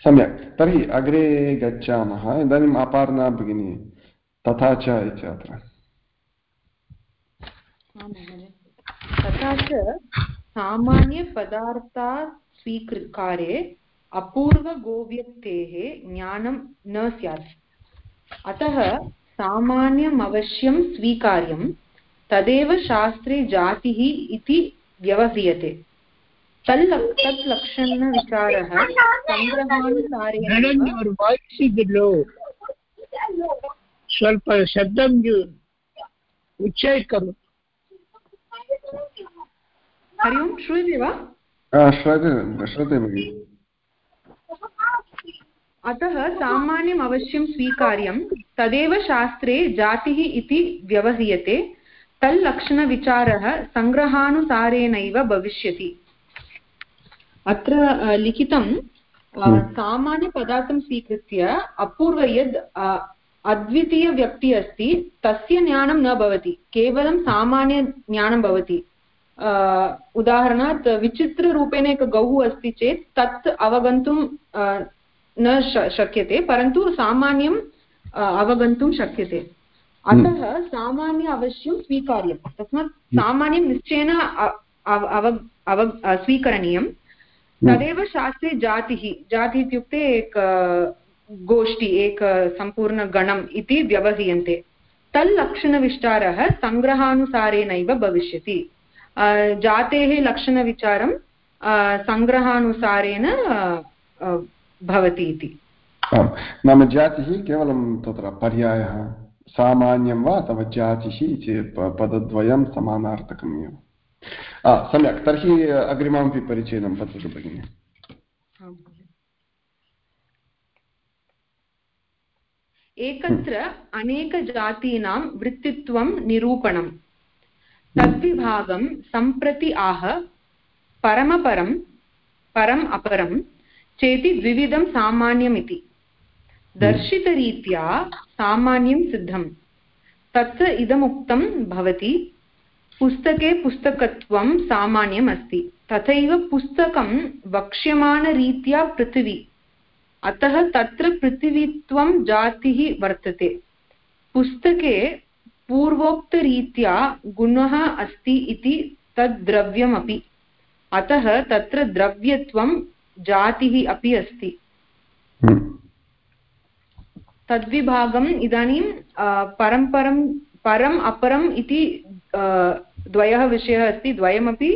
सम्यक्। तर्हि अग्रे गच्छामः। इदानीम् अपार्णा भगिनी, तथा च इति अत्र। तथा च सामान्यपदार्था स्वीकृकारे अपूर्वगोव्यक्तेः ज्ञानं न स्यात्। अतः सामान्यमवश्यं स्वीकार्यं तदेव शास्त्रे जातिः इति व्यवह्रियते। तल् स्वल्प शब्दं उच्चैः हरि ओं श्रूयते वा? श्रूयते अतः सामान्यम् अवश्यं स्वीकार्यं। तदेव शास्त्रे जातिः इति व्यवह्रियते तल्लक्षणविचारः सङ्ग्रहानुसारेणैव भविष्यति। अत्र लिखितं हम्म। सामान्यपदार्थं स्वीकृत्य अपूर्व यद् अद्वितीयव्यक्तिः अस्ति तस्य ज्ञानं न भवति केवलं सामान्यज्ञानं भवति उदाहरणात् विचित्ररूपेण एक गौः अस्ति चेत् तत् अवगन्तुं न शक्यते परन्तु सामान्यं अवगन्तुं शक्यते हम्म। अतः सामान्य अवश्यं स्वीकार्यं तस्मात् सामान्यं निश्चयेन अव अव स्वीकरणीयं हम्म। तदेव शास्त्रे जातिः जाति इत्युक्ते एक गोष्ठी एक सम्पूर्णगणम् इति व्यवह्रियन्ते। तल्लक्षणविष्टारः सङ्ग्रहानुसारेणैव भविष्यति। जातेः लक्षणविचारं सङ्ग्रहानुसारेण भवति इति। नाम जातिः केवलं तत्र पर्यायः सामान्यं वा अथवा जातिः इति पदद्वयं समानार्थकम् एव सम्यक् तर्हि अग्रिममपि परिचयनं वदतु भगिनि एकत्र अनेकजातीनां वृत्तित्वं निरूपणम् तद्विभागं सम्प्रति आह परमपरं परम् अपरं चेति द्विविधं सामान्यमिति दर्शितरीत्या सामान्यं सिद्धं तत्र इदमुक्तं भवति पुस्तके पुस्तकत्वं सामान्यम् अस्ति। तथैव पुस्तकं वक्ष्यमाणरीत्या पृथिवी। अतः तत्र पृथिवीत्वं जातिः वर्तते। पुस्तके पूर्वोक्तरीत्या गुणः अस्ति इति तद् द्रव्यमपि अतः तत्र द्रव्यत्वं जातिः अपि अस्ति। तद्विभागम् इदानीं परम्परं परम् अपरम् इति द्वयः विषयः अस्ति द्वयमपि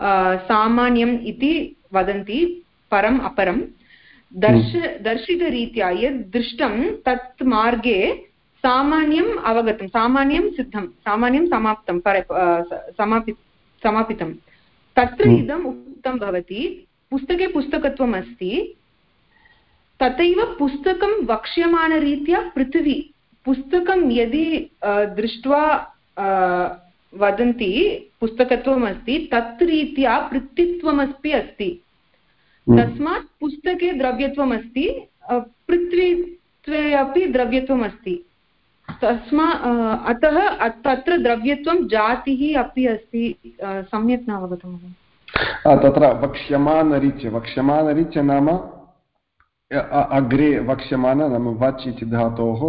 सामान्यम् इति वदन्ति परम् अपरं दर्श हम्म। दर्शितरीत्या यद् दृष्टं तत् मार्गे सामान्यम् अवगतं सामान्यं सिद्धं सामान्यं समाप्तं पर समापि समापितं तत्र हम्म। इदम् उक्तं भवति पुस्तके पुस्तकत्वम् अस्ति तथैव पुस्तकं वक्ष्यमाणरीत्या पृथिवी पुस्तकं यदि दृष्ट्वा वदन्ति पुस्तकत्वम् अस्ति तत् रीत्या पृथ्वीत्वमपि अस्ति। हम्म। तस्मात् पुस्तके द्रव्यत्वम् अस्ति पृथ्वीत्वे अपि द्रव्यत्वम् अस्ति तस्मा अतः तत्र द्रव्यत्वं जातिः अपि अस्ति सम्यक् न अवगतं तत्र वक्ष्यमानरीत्या वक्ष्यमानरीत्या नाम अग्रे वक्ष्यमाण नाम वच् इति धातोः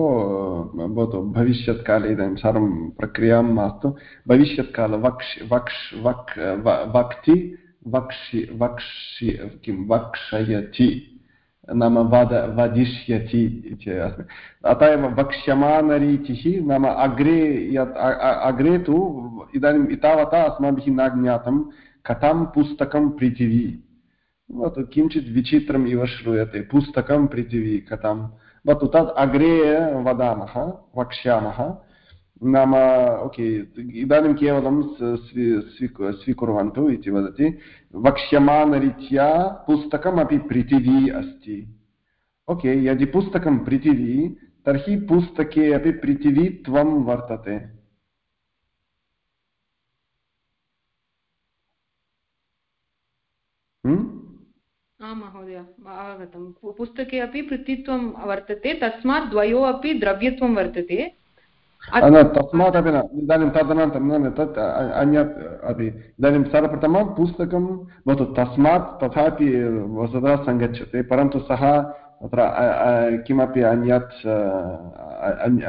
भवतु भविष्यत्काले इदानीं सर्वं प्रक्रियाँ मास्तु भविष्यत्काल वक्ष् वक्ष् वक् वक्ति वक्ष्य वक्ष्य किं वक्षयति नाम वद वदिष्यति इति अस्ति अतः एव वक्ष्यमानरीतिः नाम अग्रे यत् अग्रे तु इदानीम् एतावता अस्माभिः न ज्ञातं कथं पुस्तकं पृथिवी भवतु किञ्चित् विचित्रम् इव श्रूयते पुस्तकं पृथिवी कथं भवतु तत् अग्रे वदामः वक्ष्यामः नाम ओके इदानीं केवलं स्वीकुर्वन्तु इति वदति वक्ष्यमानरीत्या पुस्तकमपि पृथिवी अस्ति ओके यदि पुस्तकं पृथिवी तर्हि पुस्तके अपि पृथिवीत्वं वर्तते आं महोदय अवगतं पुस्तके अपि पृथ्वीत्वं वर्तते, तस्मात् द्वयोः अपि द्रव्यत्वं वर्तते। तस्मात् अपि न, इदानीं तदनन्तरं तत् अन्यत् अपि, इदानीं सर्वप्रथमं पुस्तकं भवतु तस्मात् तथापि वस्तुतः सङ्गच्छते, परन्तु सः तत्र किमपि अन्यत्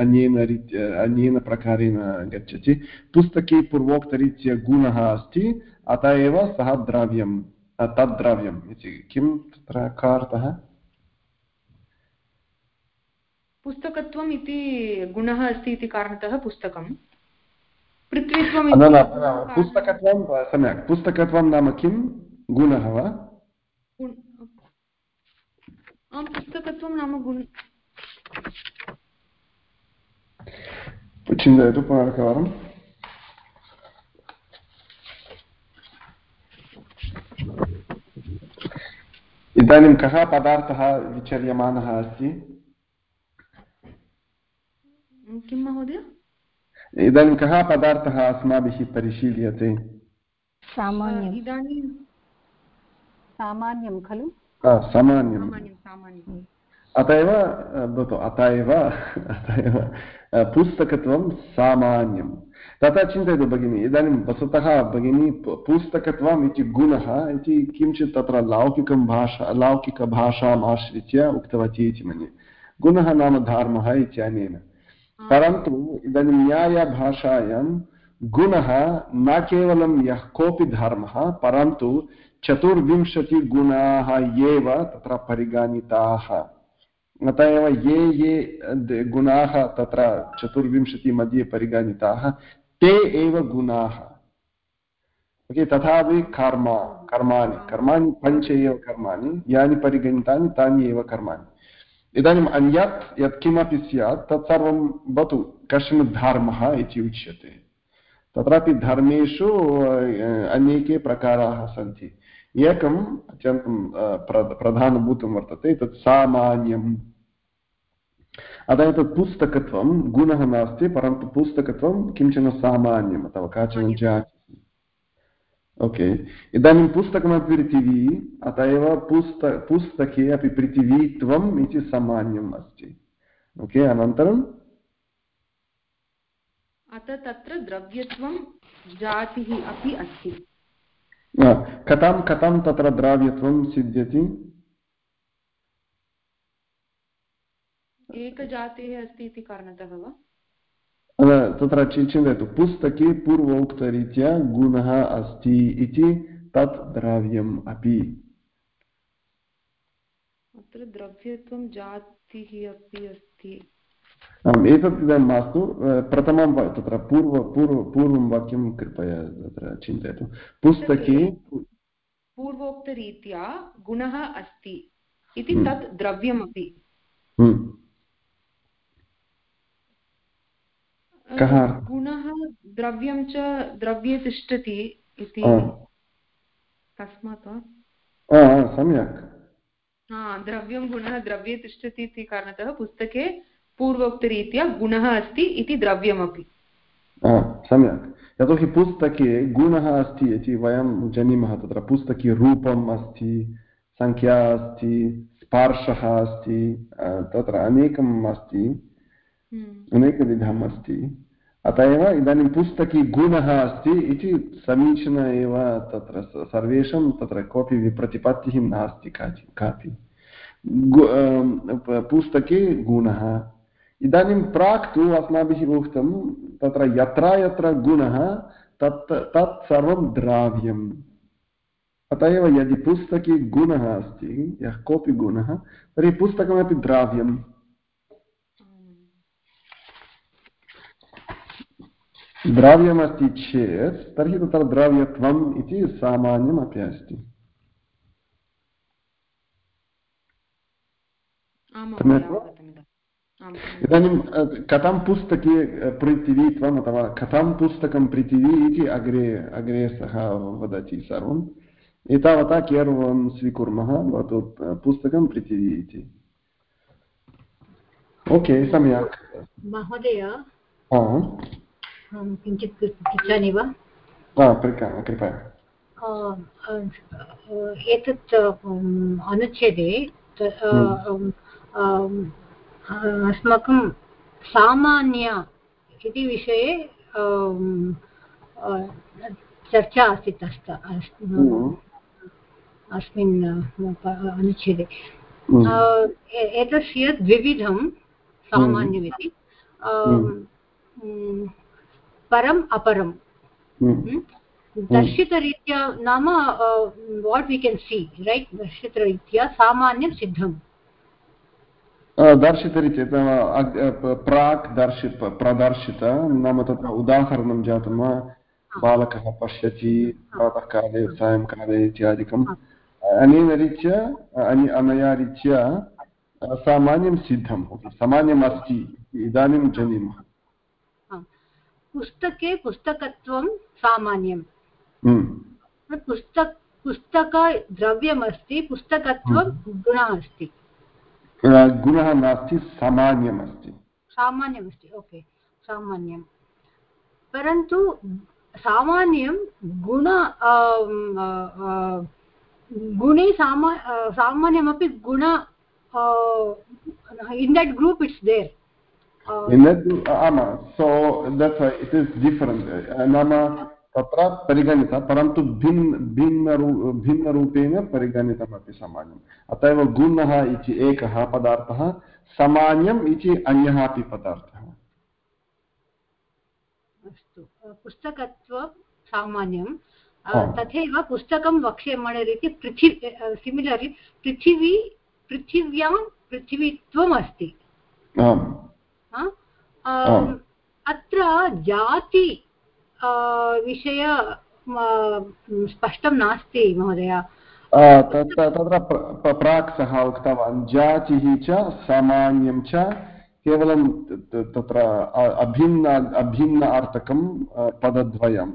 अन्येन रीत्या, अन्येन प्रकारेण गच्छति। पुस्तके पूर्वोक्तरीत्या गुणः अस्ति, अत एव सः द्रव्यं तद्द्रव्यम् इति। किं तत्र कार्थः पुस्तकत्वम् इति गुणः अस्ति इति कारणतः पुस्तकं पृथ्वीत्वं न पुस्तकत्वं सम्यक्। पुस्तकत्वं नाम किं? गुणः वा? पुस्तकत्वं नाम गुण। चिन्तयतु पुनरेकवारम्। इदानीं कः पदार्थः विचर्यमानः अस्ति? किं महोदय? इदानीं कः पदार्थः अस्माभिः परिशील्यते? इदानीं सामान्यं खलु? सामान्यम्। अत एव भवतु अत एव अत एव पुस्तकत्वं सामान्यं तथा चिन्तयतु भगिनि इदानीं वस्तुतः भगिनी पुस्तकत्वम् इति गुणः इति किञ्चित् तत्र लौकिकं भाषा लौकिकभाषाम् आश्रित्य उक्तवती इति मन्ये। गुणः नाम धर्मः इत्यनेन। परन्तु इदानीं न्यायभाषायां गुणः न केवलं यः कोऽपि धर्मः परन्तु चतुर्विंशतिगुणाः एव तत्र परिगणिताः। अत एव ये ये गुणाः तत्र चतुर्विंशतिमध्ये परिगणिताः ते एव गुणाः। ओके, तथापि कर्म, कर्माणि कर्माणि पञ्च एव कर्माणि, यानि परिगणितानि, तानि एव कर्माणि। इदानीम् अन्यत् यत्किमपि स्यात्, तत्सर्वं भवतु कश्चन धर्मः इति उच्यते। तत्रापि धर्मेषु अनेके प्रकाराः सन्ति। एकम् अत्यन्तं प्र प्रधानभूतं वर्तते, तत् सामान्यम्। अतः एतत् पुस्तकत्वं गुणः नास्ति परन्तु पुस्तकत्वं किंचन सामान्यम् अथवा काचन जाति ओके इदानीं पुस्तकमपि पृथिवी अत एव पुस्त पुस्तके अपि पृथिवीत्वम् इति सामान्यम् अस्ति ओके अनन्तरम् अत तत्र द्रव्यत्वं जातिः अपि अस्ति कथं कथं तत्र द्रव्यत्वं सिद्ध्यति एकजातेः अस्ति इति कारणतः वा तत्र चिन्तयतु पुस्तके पूर्वोक्तरीत्या गुणः अस्ति इति तत् द्रव्यम् अपि। अत्र द्रव्यत्वं जातिः अपि अस्ति। आम् एतत् इदानीं मास्तु। प्रथमं तत्र पूर्व पूर्व पूर्वं वाक्यं कृपया तत्र चिन्तयतु। पुस्तके पूर्वोक्तरीत्या गुणः अस्ति इति तत् द्रव्यमपि। कः गुणः द्रव्यं च द्रव्ये तिष्ठति इति तस्मात् वा? सम्यक्। हा द्रव्यं गुणः द्रव्ये तिष्ठति इति कारणतः पुस्तके पूर्वोक्तरीत्या गुणः अस्ति इति द्रव्यमपि। सम्यक्। यतोहि पुस्तके गुणः अस्ति इति वयं जानीमः तत्र। पुस्तके रूपम् अस्ति सङ्ख्या अस्ति स्पर्शः अस्ति तत्र अनेकम् अस्ति। अनेकविधम् अस्ति अत एव इदानीं पुस्तके गुणः अस्ति इति समीचीन एव तत्र सर्वेषां तत्र कोऽपि प्रतिपत्तिः नास्ति काचि, कापि। पुस्तके गुणः इदानीं प्राक् तु अस्माभिः उक्तं तत्र यत्र यत्र गुणः तत् तत् द्राव्यम्। अत एव यदि पुस्तके गुणः अस्ति, यः कोऽपि गुणः, तर्हि पुस्तकमपि द्राव्यम्। द्राव्यमस्ति चेत् तर्हि तत्र द्रव्यत्वम् इति सामान्यमपि अस्ति इदानीं कथं पुस्तके पृथिवीत्वम् अथवा कथं पुस्तकं पृथिवी इति अग्रे अग्रे सः वदति सर्वम् एतावता केवलं स्वीकुर्मः भवतु पुस्तकं पृथिवी इति ओके सम्यक् महोदय किञ्चित् पृच्छामि वा कृपया एतत् अनुच्छेदे हम्म। अस्माकं सामान्य इति विषये चर्चा आसीत् अस्त हम्म। अस्मिन् अनुच्छेदे हम्म। एतस्य द्विविधं सामान्यमिति परम् अपरं हम्म? दर्शितरीत्या नाम what we can see right दर्शितरीत्या सामान्यं सिद्धम्। दर्शितरीत्या प्राक् दर्शित प्रदर्शित नाम तत्र उदाहरणं जातं वा बालकः पश्यति प्रातःकाले सायङ्काले इत्यादिकम् अनेन रीत्या अनया रीत्या सामान्यं सिद्धं सामान्यम् अस्ति इदानीं जानीमः। पुस्तके पुस्तकत्वं सामान्यम्। हम्म। पुस्तक पुस्तकद्रव्यमस्ति पुस्तकत्वं हम्म। गुणः अस्ति। गुणः नास्ति सामान्यम् अस्ति सामान्यमस्ति ओके सामान्यं परन्तु सामान्यं गुण गुणे सामा सामान्यमपि गुण in that group it's there. आमा so that's it is different नाम तत्र परिगणिता परन्तु भिन्न भिन्नरू भिन्नरूपेण परिगणितमपि सामान्यम्। अत एव गुणः इति एकः पदार्थः सामान्यम् इति अन्यः अपि पदार्थः। अस्तु। पुस्तकत्वं सामान्यं तथैव पुस्तकं वक्ष्यमाणरीत्या पृथि सिमिलर्लि पृथिवी पृथिव्यां पृथिवीत्वम् अस्ति अत्र जाति विषय स्पष्टं नास्ति महोदय। तत्र प्राक् सः उक्तवान् जातिः च सामान्यं च केवलं तत्र अभिन्न अभिन्न अर्थकं पदद्वयं।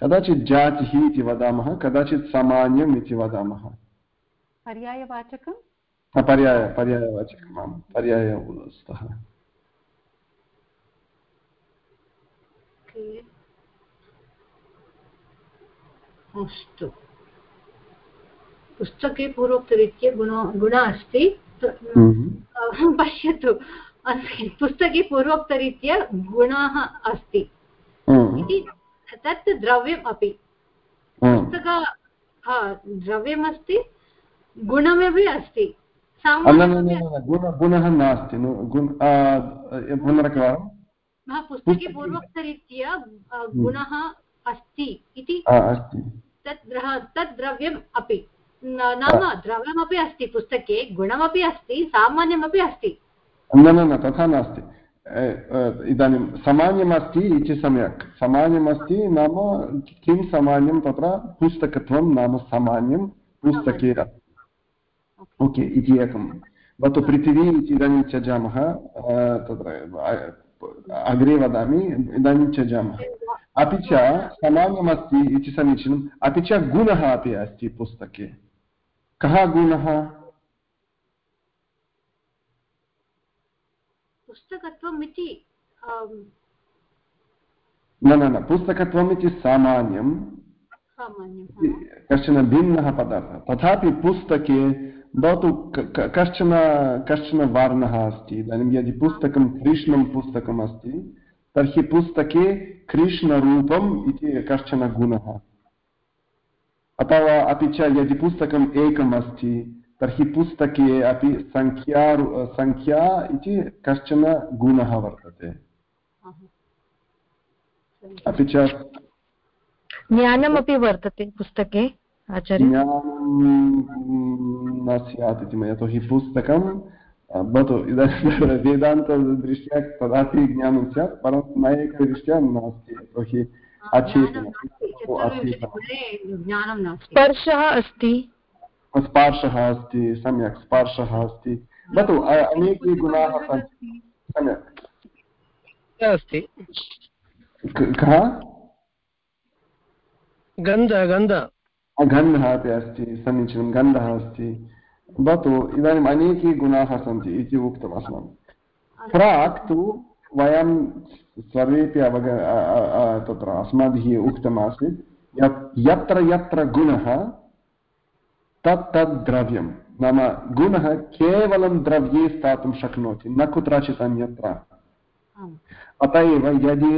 कदाचित् जातिः इति वदामः कदाचित् सामान्यम् इति वदामः। पर्यायवाचकं? पर्याय पर्यायवाचकम् आम् पर्यायस्तः अस्तु। पुस्तके पूर्वोक्तरीत्या गुण गुण अस्ति। हम्म। पश्यतु। पुस्तके पूर्वोक्तरीत्या गुणः अस्ति। हम्म। इति तत् द्रव्यम् अपि। हम्म। पुस्तक द्रव्यमस्ति। गुणमपि अस्ति। गुणः नास्ति। पुनरेकवारं। पुस्तके पूर्वोक्तरीत्या गुणः अस्ति इति तत् तत् द्रव्यम् अपि नाम द्रव्यमपि अस्ति पुस्तके गुणमपि अस्ति सामान्यमपि अस्ति। न न न तथा नास्ति। इदानीं सामान्यमस्ति इति सम्यक्। सामान्यमस्ति नाम किं सामान्यं तत्र? पुस्तकत्वं नाम सामान्यं पुस्तके। ओके इति एकं। भवतु पृथिवी इति इदानीं त्यजामः। तत्र अग्रे वदामि इदानीं त्यजामः अपि च समानमस्ति इति समीचीनम्। अपि च गुणः अपि अस्ति पुस्तके। कः गुणः? न न न पुस्तकत्वम् इति सामान्यं कश्चन भिन्नः पदार्थः। तथापि पुस्तके भवतु कश्चन कश्चन वर्णः अस्ति इदानीं यदि पुस्तकं कृष्णं पुस्तकम् अस्ति तर्हि पुस्तके कृष्णरूपम् इति कश्चन गुणः अथवा अपि च यदि पुस्तकम् एकम् अस्ति तर्हि पुस्तके अपि सङ्ख्या सङ्ख्या इति कश्चन गुणः वर्तते अपि च ज्ञानमपि वर्तते पुस्तके आचार्य न स्यात् इति मया यतोहि पुस्तकं भवतु इदानीं वेदान्तदृष्ट्या तदापि ज्ञानं स्यात् परन्तु नैकदृष्ट्या नास्ति यतोहि अचेतनं स्पर्शः अस्ति स्पार्शः अस्ति सम्यक् स्पार्शः अस्ति भवतु अनेके गुणाः सन्ति सम्यक् अस्ति कः गन्ध गन्ध गन्धः अपि अस्ति समीचीनं गन्धः अस्ति भवतु इदानीम् अनेके गुणाः सन्ति इति उक्तम् अस्माभिः प्राक् तु वयं सर्वेपि अवग तत्र अस्माभिः उक्तमासीत् यत् यत्र यत्र गुणः तत् तद् द्रव्यं नाम गुणः केवलं द्रव्ये स्थातुं शक्नोति न कुत्रचित् अन्यत्र अत एव यदि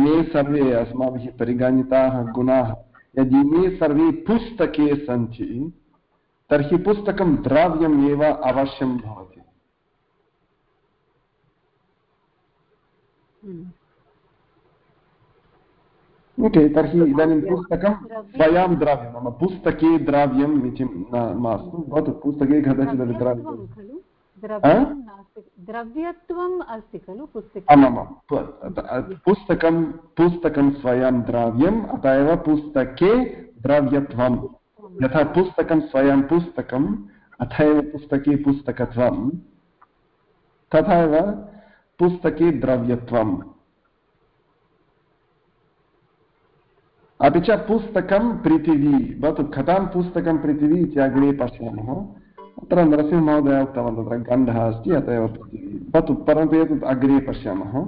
ये सर्वे अस्माभिः परिगणिताः गुणाः यदि ये सर्वे पुस्तके सन्ति तर्हि पुस्तकं द्रव्यम् एव अवश्यं भवति। ओके तर्हि इदानीं पुस्तकं स्वयं द्रव्यं नाम पुस्तके द्रव्यम् इति मास्तु भवतु पुस्तके कदाचित् द्रव्यं। द्रव्यत्वम् अस्ति खलु पुस्तके? आमामां पुस्तकं पुस्तकं स्वयं द्रव्यम् अत एव पुस्तके द्रव्यत्वं यथा पुस्तकं स्वयं पुस्तकम् अथ एव पुस्तके पुस्तकत्वं तथा एव पुस्तके द्रव्यत्वम्। अपि च पुस्तकं पृथिवी, भवतु कथं पुस्तकं पृथिवी इति अग्रे पश्यामः। अत्र नरसिंहमहोदयः उक्तवान् तत्र, गन्धः अस्ति, अत एव पृथिवी। भवतु, परन्तु एतत् अग्रे पश्यामः।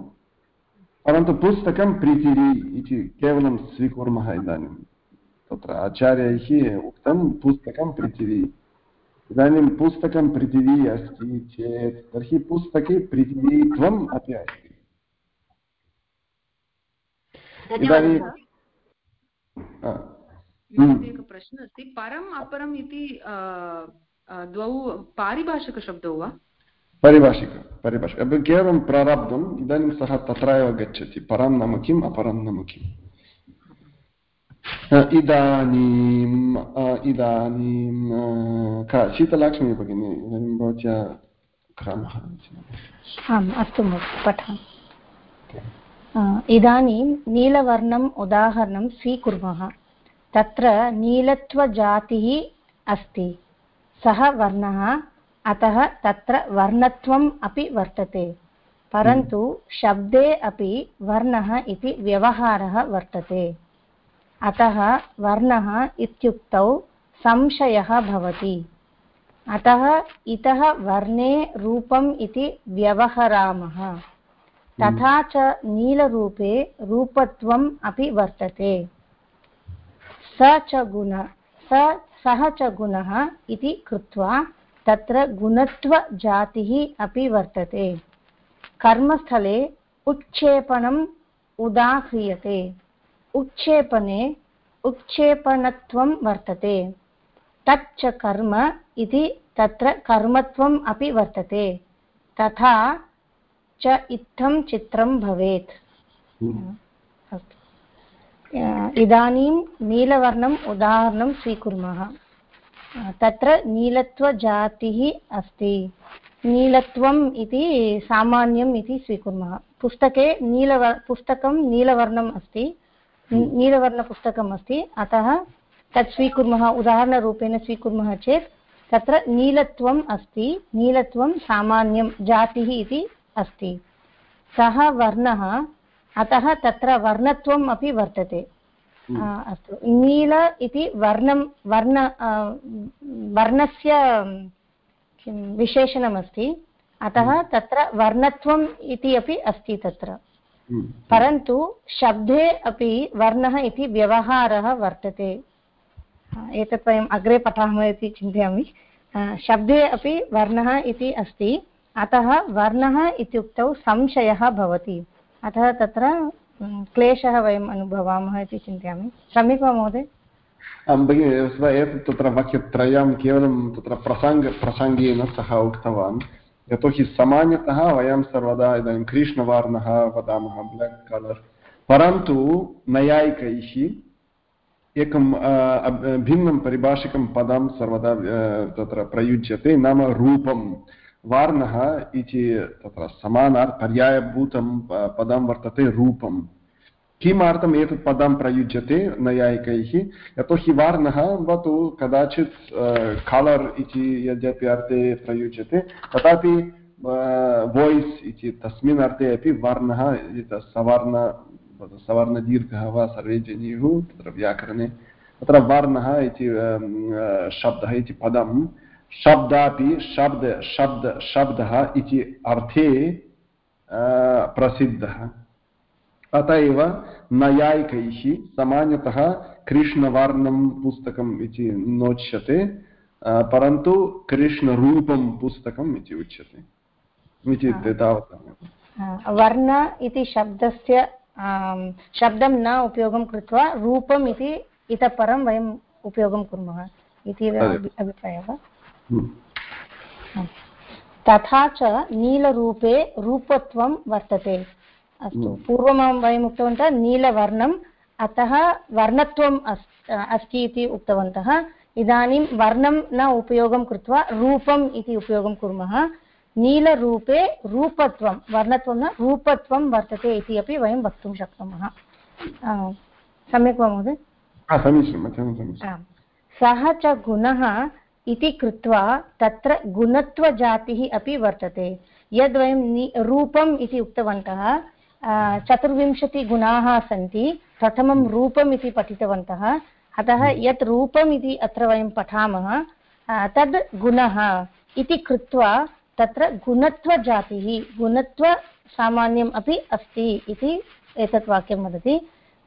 परन्तु पुस्तकं पृथिवी इति केवलं स्वीकुर्मः इदानीं तत्र आचार्यैः उक्तं पुस्तकं पृथिवी. इदानीं पुस्तकं पृथिवी अस्ति चेत् तर्हि पुस्तके पृथिवीत्वम् अपि अस्ति. इदानीं एकः प्रश्नः अस्ति. परम् अपरम् इति द्वौ पारिभाषिकशब्दौ वा? परिभाषिक परिभाषिक. केवलं प्रारब्धम् इदानीं सः तत्र एव गच्छति. परं नाम किम् अपरं नाम किम्? इदानीम् इदानीं का शीतलाक्ष्मी भगिनी इदानीं भवत्या क्रमः आम् अस्तु पठामि। इदानीं नीलवर्णम् उदाहरणं स्वीकुर्मः। तत्र नीलत्वजातिः अस्ति। सः वर्णः अतः तत्र वर्णत्वम् अपि वर्तते। परन्तु शब्दे अपि वर्णः इति व्यवहारः वर्तते। अतः वर्णः इत्युक्तौ संशयः भवति। अतः इतः वर्णे रूपम् इति व्यवहरामः। तथा च नीलरूपे रूपत्वम् अपि वर्तते। स च गुण स सः च गुणः इति कृत्वा तत्र गुणत्वजातिः अपि वर्तते। कर्मस्थले उत्क्षेपणम् उदाह्रियते। उत्क्षेपणे उत्क्षेपणत्वं वर्तते। तच्च कर्म इति तत्र कर्मत्वम् अपि वर्तते। तथा च इत्थं चित्रं भवेत्। इदानीं नीलवर्णम् उदाहरणं स्वीकुर्मः। तत्र नीलत्वजातिः अस्ति। नीलत्वम् इति सामान्यम् इति स्वीकुर्मः। पुस्तके नीलवर् पुस्तकं नीलवर्णम् अस्ति। नीलवर्णपुस्तकम् अस्ति अतः तत् स्वीकुर्मः उदाहरणरूपेण स्वीकुर्मः चेत् तत्र नीलत्वम् अस्ति। नीलत्वं सामान्यं जातिः इति अस्ति। सः वर्णः अतः तत्र वर्णत्वम् अपि वर्तते। अस्तु। नील इति वर्णं वर्ण वर्णस्य किं विशेषणमस्ति। अतः तत्र वर्णत्वम् इति अपि अस्ति तत्र। परन्तु शब्दे अपि वर्णः इति व्यवहारः वर्तते। एतत् वयम् अग्रे पठामः इति चिन्तयामि। शब्दे अपि वर्णः इति अस्ति। अतः वर्णः इत्युक्तौ संशयः भवति। अतः तत्र क्लेशः वयम् अनुभवामः इति चिन्तयामि। सम्यक् वा महोदय? एतत् तत्र वाक्यत्रयं केवलं तत्र प्रसङ्ग प्रसङ्गेन सः उक्तवान्। यतोहि सामान्यतः वयं सर्वदा इदानीं कृष्णवर्णः वदामः ब्लाक् कलर्। परन्तु नैयायिकैः एकं भिन्नं परिभाषिकं पदं सर्वदा तत्र प्रयुज्यते। नाम रूपं। वर्णः इति तत्र समानात् पर्यायभूतं पदं वर्तते रूपं किमर्थम् एतत् पदं प्रयुज्यते नैयायिकैः यतोहि वर्णः भवतु कदाचित् कलर् इति यद्यपि अर्थे प्रयुज्यते, तथापि वाय्स् इति तस्मिन् अर्थे अपि वर्णः सवर्ण सवर्णदीर्घः वा सर्वे जनीयुः, तत्र व्याकरणे। तत्र वर्णः इति शब्दः इति पदं, शब्दापि शब्द शब्द, शब्दः इति अर्थे प्रसिद्धः। अत एव नैयायिकैः सामान्यतः कृष्णवर्णं पुस्तकम् इति नोच्यते परन्तु कृष्णरूपं पुस्तकम् इति उच्यते। इति तावत् वर्ण इति शब्दस्य शब्दं न उपयोगं कृत्वा रूपम् इति इतः परं वयम् उपयोगं कुर्मः इति अभिप्रायः। तथा च नीलरूपे रूपत्वं वर्तते। अस्तु। हम्म। पूर्वं वयम् उक्तवन्तः नीलवर्णम् अतः वर्णत्वम् अस्ति इति उक्तवन्तः। इदानीं वर्णं न उपयोगं कृत्वा रूपम् इति उपयोगं कुर्मः। नीलरूपे रूपत्वं वर्णत्वं न रूपत्वं वर्तते इति अपि वयं वक्तुं शक्नुमः। सम्यक् वा महोदय? सः च गुणः इति कृत्वा तत्र गुणत्वजातिः अपि वर्तते। यद् वयं रूपम् इति उक्तवन्तः चतुर्विंशतिगुणाः सन्ति प्रथमं रूपम् इति पठितवन्तः। अतः यत् रूपम् इति अत्र वयं पठामः तद् गुणः इति कृत्वा तत्र गुणत्वजातिः गुणत्वसामान्यम् अपि अस्ति इति एतत् वाक्यं वदति।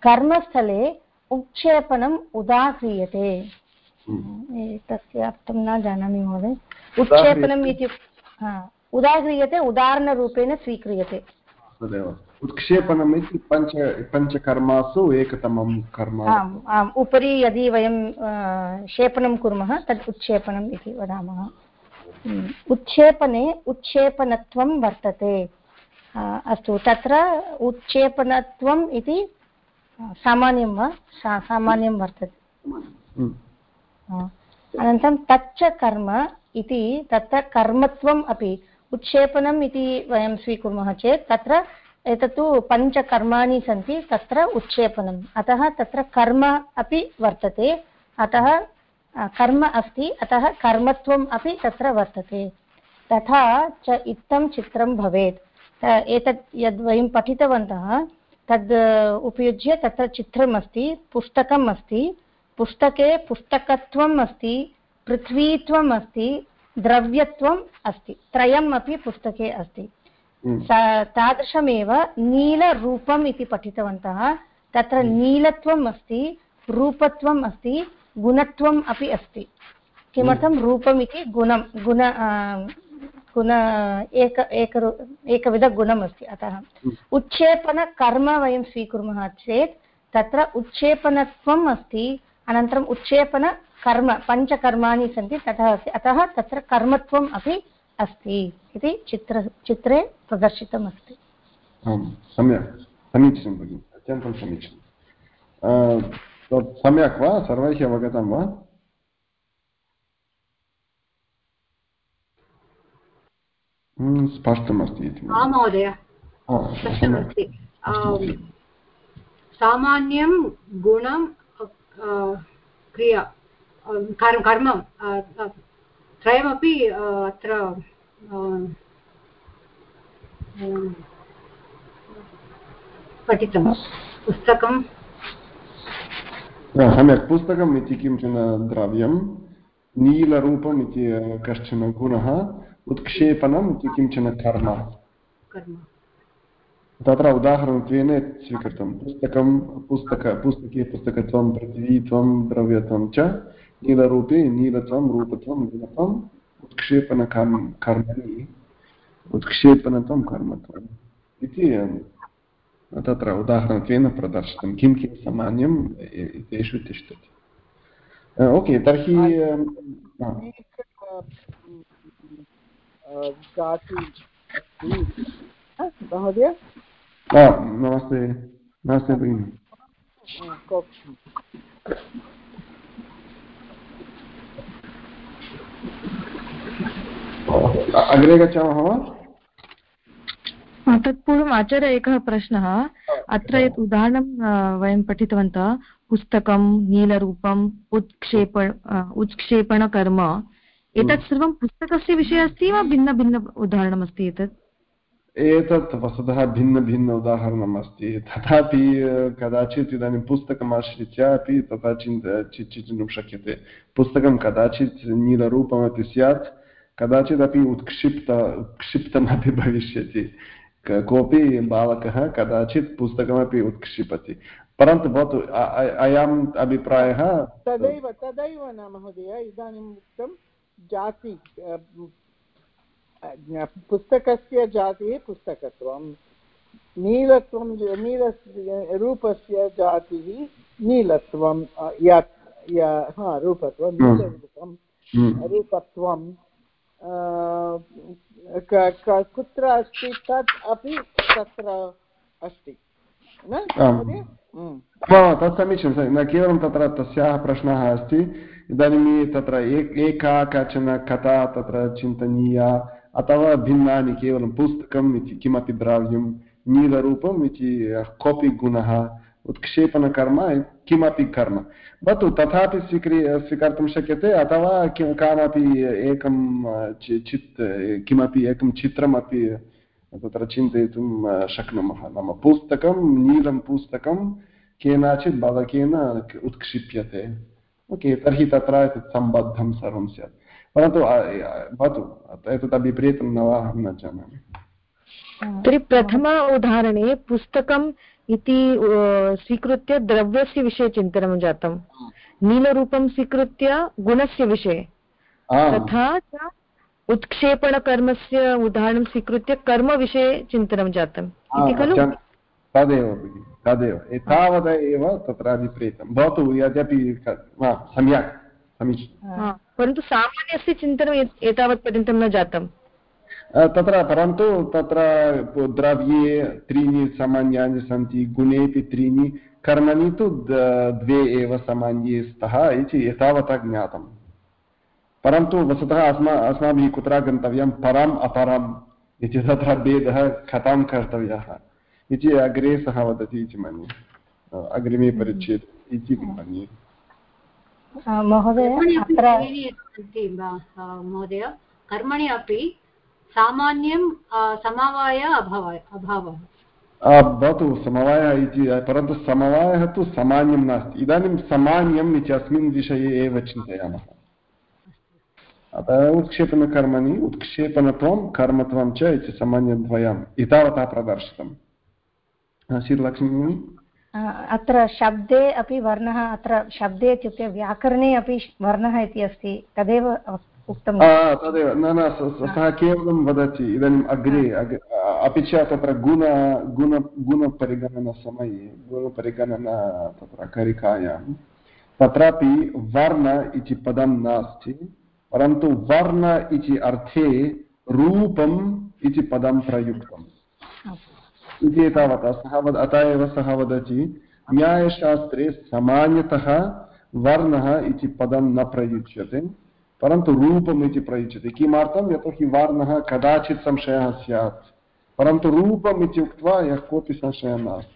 कर्मस्थले उक्षेपणम् उदाह्रियते। तस्य अर्थं न जानामि महोदय। उत्क्षेपणम् इति उदाह्रियते उदाहरणरूपेण स्वीक्रियते। तदेव उत्क्षेपणम् इति पञ्च पञ्चकर्मासु एकतमं कर्म। आम् आम् उपरि यदि वयं क्षेपणं कुर्मः तत् उत्क्षेपणम् इति वदामः। उत्क्षेपणे उत्क्षेपणत्वं वर्तते। अस्तु तत्र उत्क्षेपणत्वम् इति सामान्यं वा? सामान्यं वर्तते। अनन्तरं तच्च कर्म इति तत्र कर्मत्वम् अपि। उत्क्षेपणम् इति वयं स्वीकुर्मः चेत् तत्र एतत्तु पञ्चकर्माणि सन्ति, तत्र उत्क्षेपणम् अतः तत्र कर्म अपि वर्तते, अतः कर्म अस्ति, अतः कर्मत्वम् अपि तत्र वर्तते। तथा च इत्थं चित्रं भवेत्। एतत् यद् वयं पठितवन्तः, तद् उपयुज्य तत्र चित्रमस्ति पुस्तकम् अस्ति पुस्तके पुस्तकत्वम् अस्ति, पृथ्वीत्वम् अस्ति द्रव्यत्वम् अस्ति त्रयम् अपि पुस्तके अस्ति हम्म। तादृशमेव नीलरूपम् इति पठितवन्तः तत्र हम्म। नीलत्वम् अस्ति रूपत्वम् अस्ति गुणत्वम् अपि अस्ति किमर्थं हम्म। रूपम् इति गुणं गुण गुण एक एक एकविधगुणम् अस्ति अतः उत्क्षेपणकर्म वयं स्वीकुर्मः चेत् तत्र उत्क्षेपणत्वम् अस्ति अनन्तरम् उत्क्षेपणकर्म पञ्चकर्माणि सन्ति तथा अस्ति। अतः तत्र कर्मत्वम् अपि अस्ति इति चित्र चित्रे प्रदर्शितमस्ति। आम् सम्यक्। समीचीनं भगिनि अत्यन्तं समीचीनं। सम्यक् वा? सर्वैः अवगतं वा? स्पष्टमस्ति इति। महोदय। सामान्यं गुणं क्रिया। कर्म त्रयमपि अत्र पठितं। पुस्तकं सम्यक्। पुस्तकम् इति किंचन द्रव्यं। नीलरूपम् इति कश्चन गुणः। उत्क्षेपणम् इति किंचन कर्म। कर्म। तत्र उदाहरणत्वेन स्वीकृतं। पुस्तकं पुस्तक पुस्तके पुस्तकत्वं पृथिवीत्वं द्रव्यत्वं च नीलरूपे नीलत्वं रूपत्वं गुणत्वम् उत्क्षेपणकर्म कर्मणि उत्क्षेपणत्वं कर्मत्वम् इति तत्र उदाहरणत्वेन प्रदर्शितं किं किं सामान्यं तेषु तिष्ठति ओके तर्हि महोदय नमस्ते नमस्ते भगिनि अग्रे गच्छामः वा तत्पूर्वम् आचार्य एकः प्रश्नः। अत्र यत् उदाहरणं वयं पठितवन्तः पुस्तकं नीलरूपम् उत्क्षेप उत्क्षेपणकर्म एतत् सर्वं पुस्तकस्य विषये अस्ति वा भिन्नभिन्न उदाहरणमस्ति एतत्? एतत् वस्तुतः भिन्नभिन्न उदाहरणम् अस्ति तथापि कदाचित् इदानीं पुस्तकम् आश्रित्य अपि तथा चिन्त चिन्तयितुं शक्यते। पुस्तकं कदाचित् नीलरूपमपि स्यात् कदाचिदपि उत्क्षिप्त, उत्क्षिप्तमपि भविष्यति। कोऽपि बालकः कदाचित् पुस्तकमपि उत्क्षिपति। परन्तु भवतु अयम् अभिप्रायः तदैव तदैव न महोदय इदानीम् उक्तं जाति पुस्तकस्य जातिः पुस्तकत्वं। नीलत्वं नील रूपस्य जातिः नीलत्वं। हा रूपत्वं नीलरूपं। हम्म। रूपत्वं। कुत्र अस्ति तत् अपि तत्र अस्ति। तत् समीचीनं न केवलं तत्र तस्याः प्रश्नः अस्ति। इदानीं तत्र एका काचन कथा तत्र चिन्तनीया। अथवा भिन्नानि केवलं पुस्तकम् इति किमपि द्रव्यं नीलरूपम् इति कोऽपि गुणः उत्क्षेपणकर्म किमपि कर्म भवतु तथापि स्वीक्रि स्वीकर्तुं शक्यते अथवा किं कामपि एकं चित् किमपि एकं चित्रमपि तत्र चिन्तयितुं शक्नुमः नाम पुस्तकं नीलं पुस्तकं केनचित् बालकेन उत्क्षिप्यते ओके तर्हि तत्र सम्बद्धं सर्वं स्यात् परन्तु भवतु एतत् अभिप्रेतं न वा अहं न जानामि तर्हि प्रथम उदाहरणे पुस्तकं इति स्वीकृत्य द्रव्यस्य विषये चिन्तनं जातं। नीलरूपं स्वीकृत्य गुणस्य विषये। तथा च उत्क्षेपणकर्मस्य उदाहरणं स्वीकृत्य कर्मविषये चिन्तनं जातम्। इति खलु? तदेव तदेव। एतावत् एव तत्र अभिप्रेतं। भवतु यद्यपि सम्यक् समीचीनं। परन्तु सामान्यस्य चिन्तनं एतावत्पर्यन्तं न जातम्। तत्र, परन्तु तत्र द्रव्ये त्रीणि सामान्यानि सन्ति गुणेपि त्रीणि, कर्मणि तु द्वे एव सामान्ये स्तः इति एतावता ज्ञातम्। परन्तु वस्तुतः अस्मा, अस्माभिः कुत्र गन्तव्यं? परम्, अपरम् इति तत्र भेदः कथं कर्तव्यः इति अग्रे सः वदति इति मन्ये। अग्रिमे परिच्छेदे इति मन्ये। महोदय महोदय कर्मणि अपि सामान्यं समवाय अभावः अभावः। भवतु समवायः इति परन्तु समवायः तु सामान्यं नास्ति। इदानीं सामान्यम् इति अस्मिन् विषये एव चिन्तयामः। अतः उत्क्षेपणकर्मणि उत्क्षेपणत्वं कर्मत्वं च इति सामान्यद्वयम् एतावता प्रदर्शितम्। श्रीलक्ष्मी अत्र शब्दे अपि वर्णः अत्र शब्दे इत्युक्ते व्याकरणे अपि वर्णः इति अस्ति तदेव उक्तं तदेव न न सः केवलं वदति इदानीम् अग्रे अपि च तत्र गुण गुण गुणपरिगणनसमये गुणपरिगणना तत्र करिकायां तत्रापि वर्ण इति पदं नास्ति परन्तु वर्ण इति अर्थे रूपम् इति पदं प्रयुक्तम्। इति एतावता। सः वद अतः एव सः वदति न्यायशास्त्रे सामान्यतः वर्णः इति पदं न प्रयुज्यते, परन्तु रूपम् इति प्रयुज्यते। किमर्थं? यतोहि वर्णः कदाचित् संशयः स्यात्, परन्तु रूपम् इति उक्त्वा यः कोऽपि संशयः नास्ति।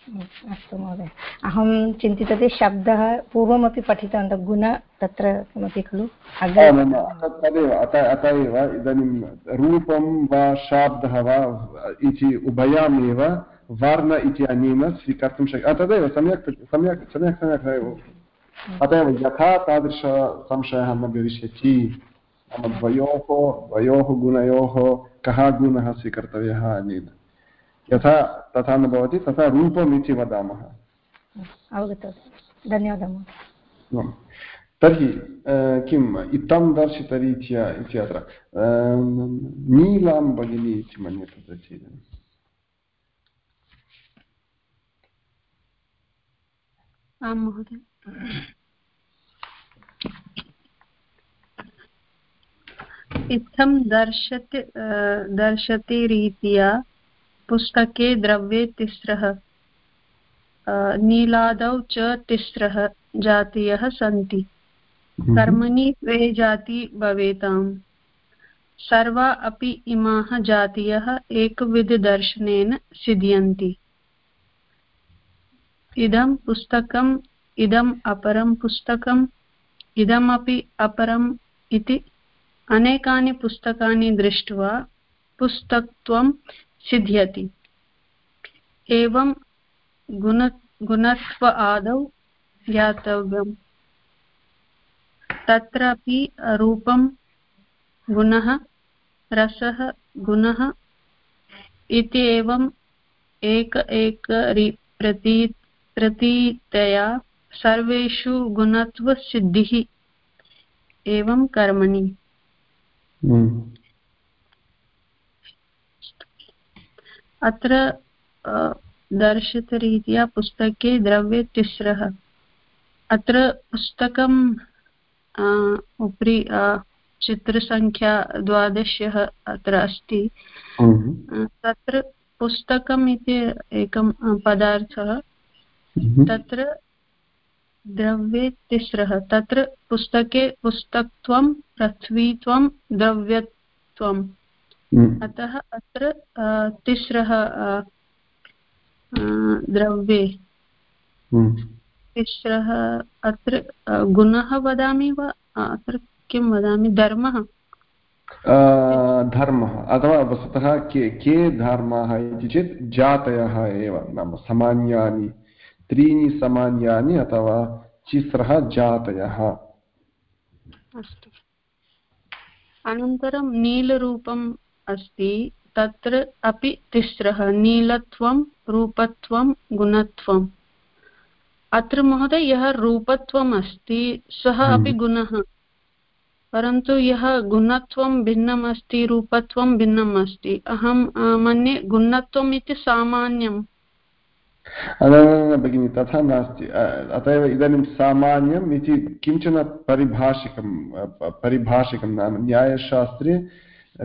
अस्तु महोदय। अहं चिन्तितवती शब्दः पूर्वमपि पठितवन्तः, गुण तत्र किमपि खलु? तदेव अत अत एव इदानीं रूपं वा शाब्दः वा इति उभयामेव वर्ण इति अनेन स्वीकर्तुं शक्यते तदेव, सम्यक् सम्यक् सम्यक् सम्यक् अत एव यथा तादृशसंशयः न भविष्यति नाम द्वयोः द्वयोः गुणयोः कः गुणः स्वीकर्तव्यः अनेन। यथा तथा न भवति तथा रूपम् इति वदामः। अवगतवती धन्यवादः। तर्हि किम्? इत्थं दर्शितरीत्या इत्यत्र। नीलां भगिनी इति मन्यते चेत्। इत्थं दर्शति दर्शति रीत्या पुस्तके द्रव्ये तिस्रः। नीलादौ च तिस्रः जातयः सन्ति। हम्म। कर्मणि द्वे जाति भवेताम्। सर्वा अपि इमाः जातयः एकविधदर्शनेन सिद्ध्यन्ति। इदं पुस्तकम् इदम् अपरं पुस्तकम् इदमपि अपरम् इति अनेकानि पुस्तकानि दृष्ट्वा पुस्तकत्वं सिद्ध्यति। एवं गुण गुणत्व आदौ ज्ञातव्यम् तत्रापि रूपं गुणः, रसः गुणः इति एवम् एक एक प्रती, प्रतीतया सर्वेषु गुणत्वसिद्धिः एवं कर्मणि। अत्र दर्शितरीत्या पुस्तके द्रव्ये तिस्रः अत्र पुस्तकम् उपरि चित्रसङ्ख्या द्वादशः अत्र अस्ति हम्म। तत्र पुस्तकम् इति एकं पदार्थः हम्म। तत्र द्रव्ये तिस्रः तत्र पुस्तके पुस्तकत्वं पृथ्वीत्वं द्रव्यत्वम् हम्म। अतः अत्र तिस्रः द्रव्ये। हम्म। तिस्रः अत्र गुणः वदामि वा? अत्र किं वदामि? धर्मः? धर्मः। अथवा वस्तुतः के के धर्माः इति चेत् जातयः एव। नाम सामान्यानि त्रीणि सामान्यानि अथवा तिस्रः जातयः। अस्तु। अनन्तरं नीलरूपम् अस्ति तत्र अपि तिस्रः नीलत्वं रूपत्वं गुणत्वम्। अत्र महोदय यः रूपत्वम् अस्ति सः हम्म। अपि गुणः। परन्तु यः गुणत्वं भिन्नम् अस्ति रूपत्वं भिन्नम् अस्ति अहं मन्ये गुणत्वम् इति सामान्यं भगिनि तथा नास्ति। अतः एव इदानीं सामान्यम् इति किंचन परिभाषिकं परिभाषिकं नाम न्यायशास्त्रे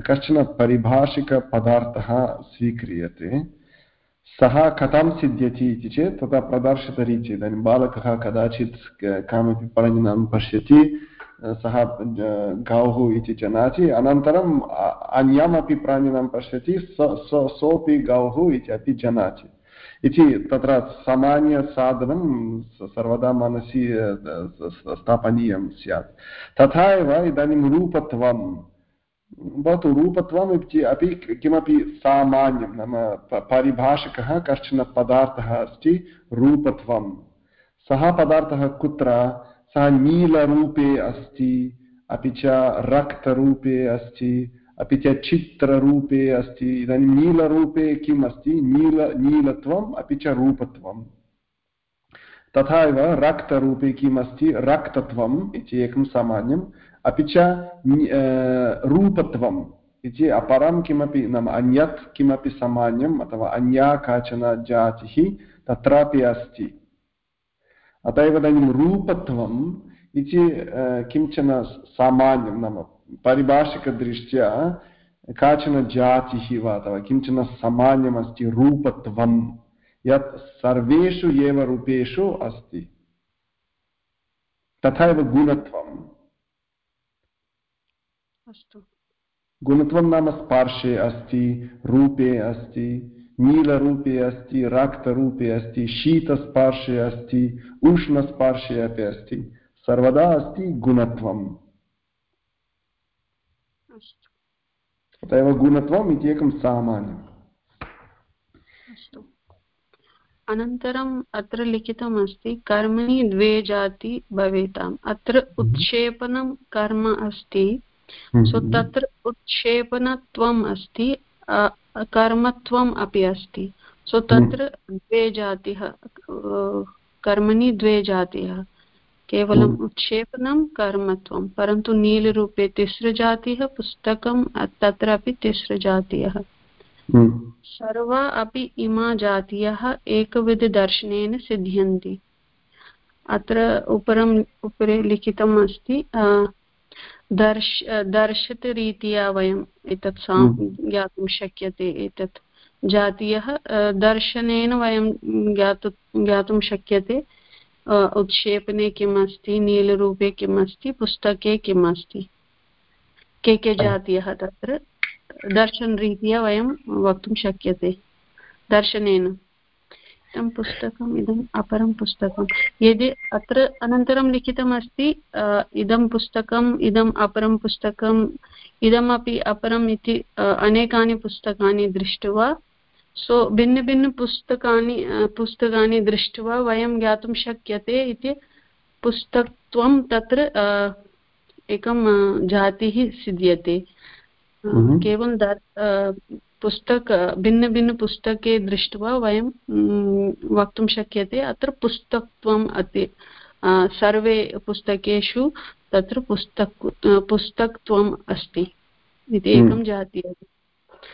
कश्चन परिभाषिकपदार्थः स्वीक्रियते। सः कथं सिद्ध्यति इति चेत् तथा प्रदर्शितरीत्या इदानीं बालकः कदाचित् कामपि प्राणिनां पश्यति, सः गौः इति जानाति अनन्तरम् अन्यमपि प्राणिनां पश्यति सोऽपि गौः इति अपि जानाति इति तत्र सामान्यसाधनं सर्वदा मनसि स्थापनीयं स्यात्। तथा एव इदानीं रूपत्वं भवतु रूपत्वम् इति अपि किमपि सामान्यं नाम पारिभाषिकः कश्चन पदार्थः अस्ति रूपत्वं सः पदार्थः कुत्र? सः नीलरूपे अस्ति, अपि च रक्तरूपे अस्ति, अपि च चित्ररूपे अस्ति। इदानीं नीलरूपे किम् अस्ति? नील, नीलत्वम्, अपि च रूपत्वं तथा एव रक्तरूपे किम् अस्ति? रक्तत्वम् इति एकं सामान्यम्। अपि च रूपत्वम् इति अपरं किमपि नाम अन्यत् किमपि सामान्यम् अथवा अन्या काचन जातिः तत्रापि अस्ति अत एव इदानीं रूपत्वम् इति किंचन सामान्यं नाम पारिभाषिकदृष्ट्या काचन जातिः वा अथवा किंचन सामान्यमस्ति रूपत्वं यत् सर्वेषु एव रूपेषु अस्ति तथा एव गुणत्वं नाम स्पर्शे अस्ति रूपे अस्ति नीलरूपे अस्ति रक्तरूपे अस्ति शीतस्पर्शे अस्ति उष्णस्पर्शे अपि अस्ति। सर्वदा अस्ति गुणत्वम्। अत एव गुणत्वम् इति एकं सामान्यम्। अस्तु। अनन्तरम् अत्र लिखितमस्ति कर्मणि द्वे जाति भवेताम्। अत्र हम्म। उत्क्षेपणं कर्म अस्ति। सो तत्र उत्क्षेपणत्वम् अस्ति कर्मत्वम् अपि अस्ति। सो तत्र द्वे जातिः कर्मणि द्वे जातयः केवलम् हम्म। उत्क्षेपणं कर्मत्वं परन्तु नीलरूपे तिस्रजातिः पुस्तकं तत्रापि तिस्रजातीयः हम्म। सर्वा अपि इमा जातीयः एकविधदर्शनेन सिद्ध्यन्ति। अत्र उपरम् उपरि लिखितम् अस्ति दर्श दर्शतरीत्या वयम् एतत् ज्ञातुं शक्यते एतत् जातीयः दर्शनेन वयं ज्ञातु ज्ञातुं शक्यते। उत्क्षेपणे किम् अस्ति नीलरूपे किम् अस्ति पुस्तके किम् अस्ति के के जातीयः तत्र दर्शनरीत्या वयं वक्तुं शक्यते दर्शनेन। इदं पुस्तकम् इदम् अपरं पुस्तकं यदि अत्र अनन्तरं लिखितमस्ति इदं पुस्तकम् इदम् अपरं पुस्तकम् इदमपि अपरम् इति अनेकानि पुस्तकानि दृष्ट्वा सो भिन्नभिन्नपुस्तकानि पुस्तकानि दृष्ट्वा वयं ज्ञातुं शक्यते इति पुस्तकत्वं तत्र एकं जातिः सिद्ध्यते हम्म। केवलं पुस्तक भिन्नभिन्नपुस्तके दृष्ट्वा वयं वक्तुं शक्यते। अत्र पुस्तकत्वम् अति सर्वे पुस्तकेषु तत्र पुस्तक पुस्तकत्वम् अस्ति। इति एकं हम्म। जाति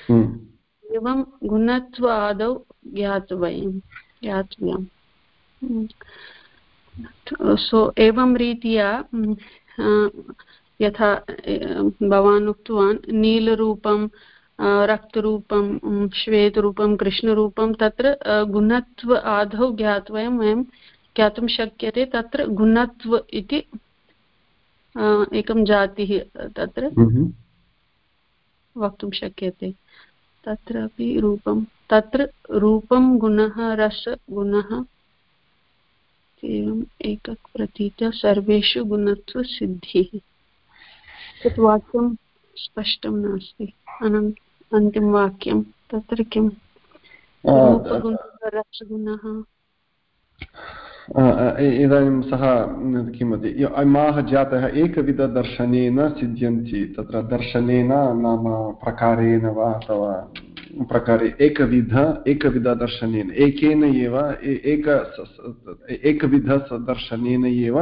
हम्म। एवं गुणत्व आदौ ज्ञातवयं ज्ञातव्यम् सो एवं रीत्या यथा भवान् उक्तवान् नीलरूपं रक्तरूपं श्वेतरूपं कृष्णरूपं तत्र गुणत्व आदौ ज्ञात्वा वयं ज्ञातुं शक्यते तत्र गुणत्व इति एकं जातिः तत्र वक्तुं शक्यते। तत्रापि रूपं तत्र रूपं गुणः रसगुणः एवम् एकः प्रतीतः सर्वेषु गुणत्वसिद्धिः तत् वाक्यं स्पष्टं नास्ति। अनन्तरम् अन्तिमवाक्यं तत्र किं? रसगुणः इदानीं सः किं वदति? इमाः जातः एकविधदर्शनेन सिद्ध्यन्ति तत्र दर्शनेन नाम प्रकारेण वा अथवा प्रकारे एकविध एकविधदर्शनेन एकेन एव एक एकविधदर्शनेन एव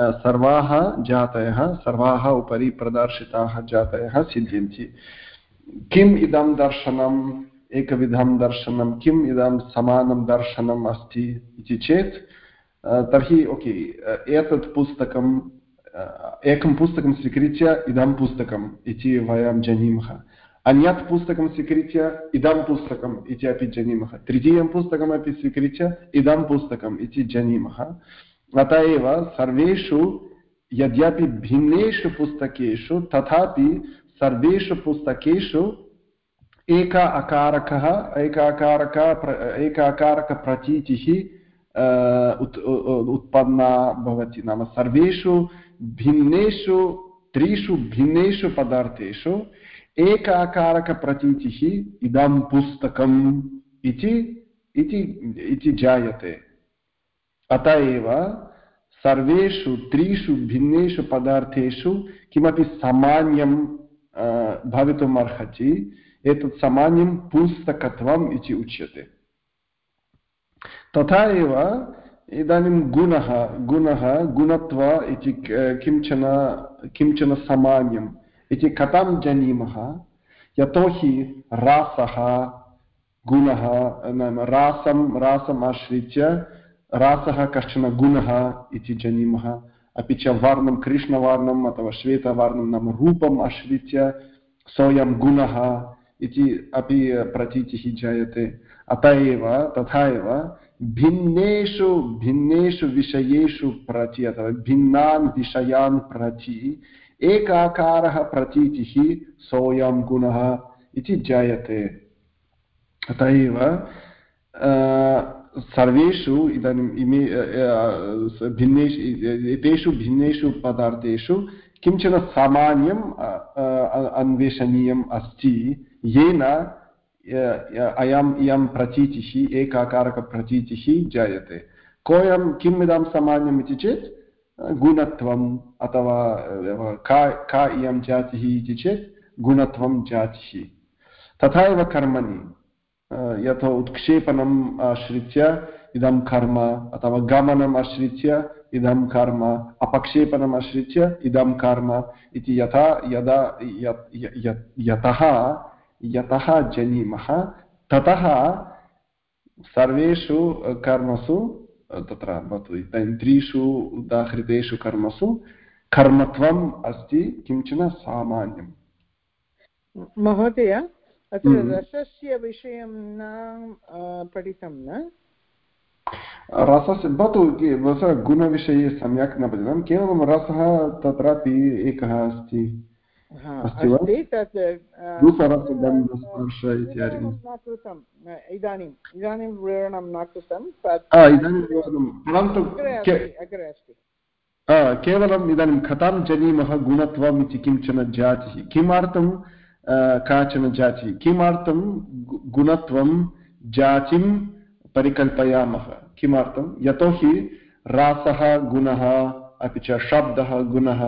सर्वाः जातयः सर्वाः उपरि प्रदर्शिताः जातयः सिद्ध्यन्ति। किम् इदं दर्शनम्, एकविधं दर्शनं किम् इदं समानं दर्शनम् अस्ति इति चेत् तर्हि, ओके एतत् पुस्तकम् एकं पुस्तकं स्वीकृत्य इदं पुस्तकम् इति वयं जानीमः। अन्यत् पुस्तकं स्वीकृत्य इदं पुस्तकम् इति अपि जानीमः। तृतीयं पुस्तकमपि स्वीकृत्य इदं पुस्तकम् इति जानीमः। अत एव सर्वेषु यद्यपि भिन्नेषु पुस्तकेषु तथापि सर्वेषु पुस्तकेषु एक अकारकः एकाकारक एकाकारकप्रतीतिः उत् उत्पन्ना भवति नाम सर्वेषु भिन्नेषु, त्रिषु भिन्नेषु पदार्थेषु एकाकारकप्रतीतिः इदं पुस्तकम् इति इति जायते। अत एव सर्वेषु, त्रिषु भिन्नेषु पदार्थेषु किमपि सामान्यं भवितुम् अर्हति एतत् सामान्यं पुस्तकत्वम् इति उच्यते तथा एव इदानीं गुणः गुणः गुणत्व इति किंचन किंचन सामान्यम् इति कथं जानीमः यतोहि रासः गुणः नाम रासं रासम् रासः कश्चन गुणः इति जानीमः अपि च वर्णं कृष्णवर्णम् अथवा श्वेतवर्णं नाम रूपम् आश्रित्य सोऽयं गुणः इति अपि प्रतीतिः जायते अत एव तथा एव भिन्नेषु भिन्नेषु विषयेषु प्रति अथवा भिन्नान् विषयान् प्रति एकाकारः प्रतीतिः सोऽयं गुणः इति जायते अत एव सर्वेषु इदानीम् इमे भिन्नेषु एतेषु भिन्नेषु पदार्थेषु किंचन सामान्यम् अन्वेषणीयम् अस्ति। येन अयम्, इयं प्रतीतिः एकाकारकप्रतीतिः जायते। कोऽयं, किम् इदं सामान्यम् इति चेत्, गुणत्वम् अथवा का का इयं जातिः इति चेत्, गुणत्वं जातिः। तथा एव कर्मणि। यथा उत्क्षेपणम् आश्रित्य इदं कर्म अथवा गमनम् आश्रित्य इदं कर्म अपक्षेपणम् आश्रित्य इदं कर्म इति यथा यदा यतः यतः जानीमः ततः सर्वेषु कर्मसु तत्र भवतु त्रिषु उदाहृतेषु कर्मसु कर्मत्वम् अस्ति किंचन सामान्यम् महोदय अत्र हम्म। रसस्य विषयं न पठितं न? रसस्य भवतु गुणविषये सम्यक् न पठितं केवलं रसः तत्रापि एकः अस्ति। कृतम्। इदानीं विवरणं न कृतं परन्तु अग्रे केवलम् इदानीं कथं जानीमः गुणत्वम् इति किंचन जातिः? किमर्थं काचन जातिः किमर्थं गुणत्वं जातिं परिकल्पयामः किमर्थं यतोहि रासः गुणः अपि च शब्दः गुणः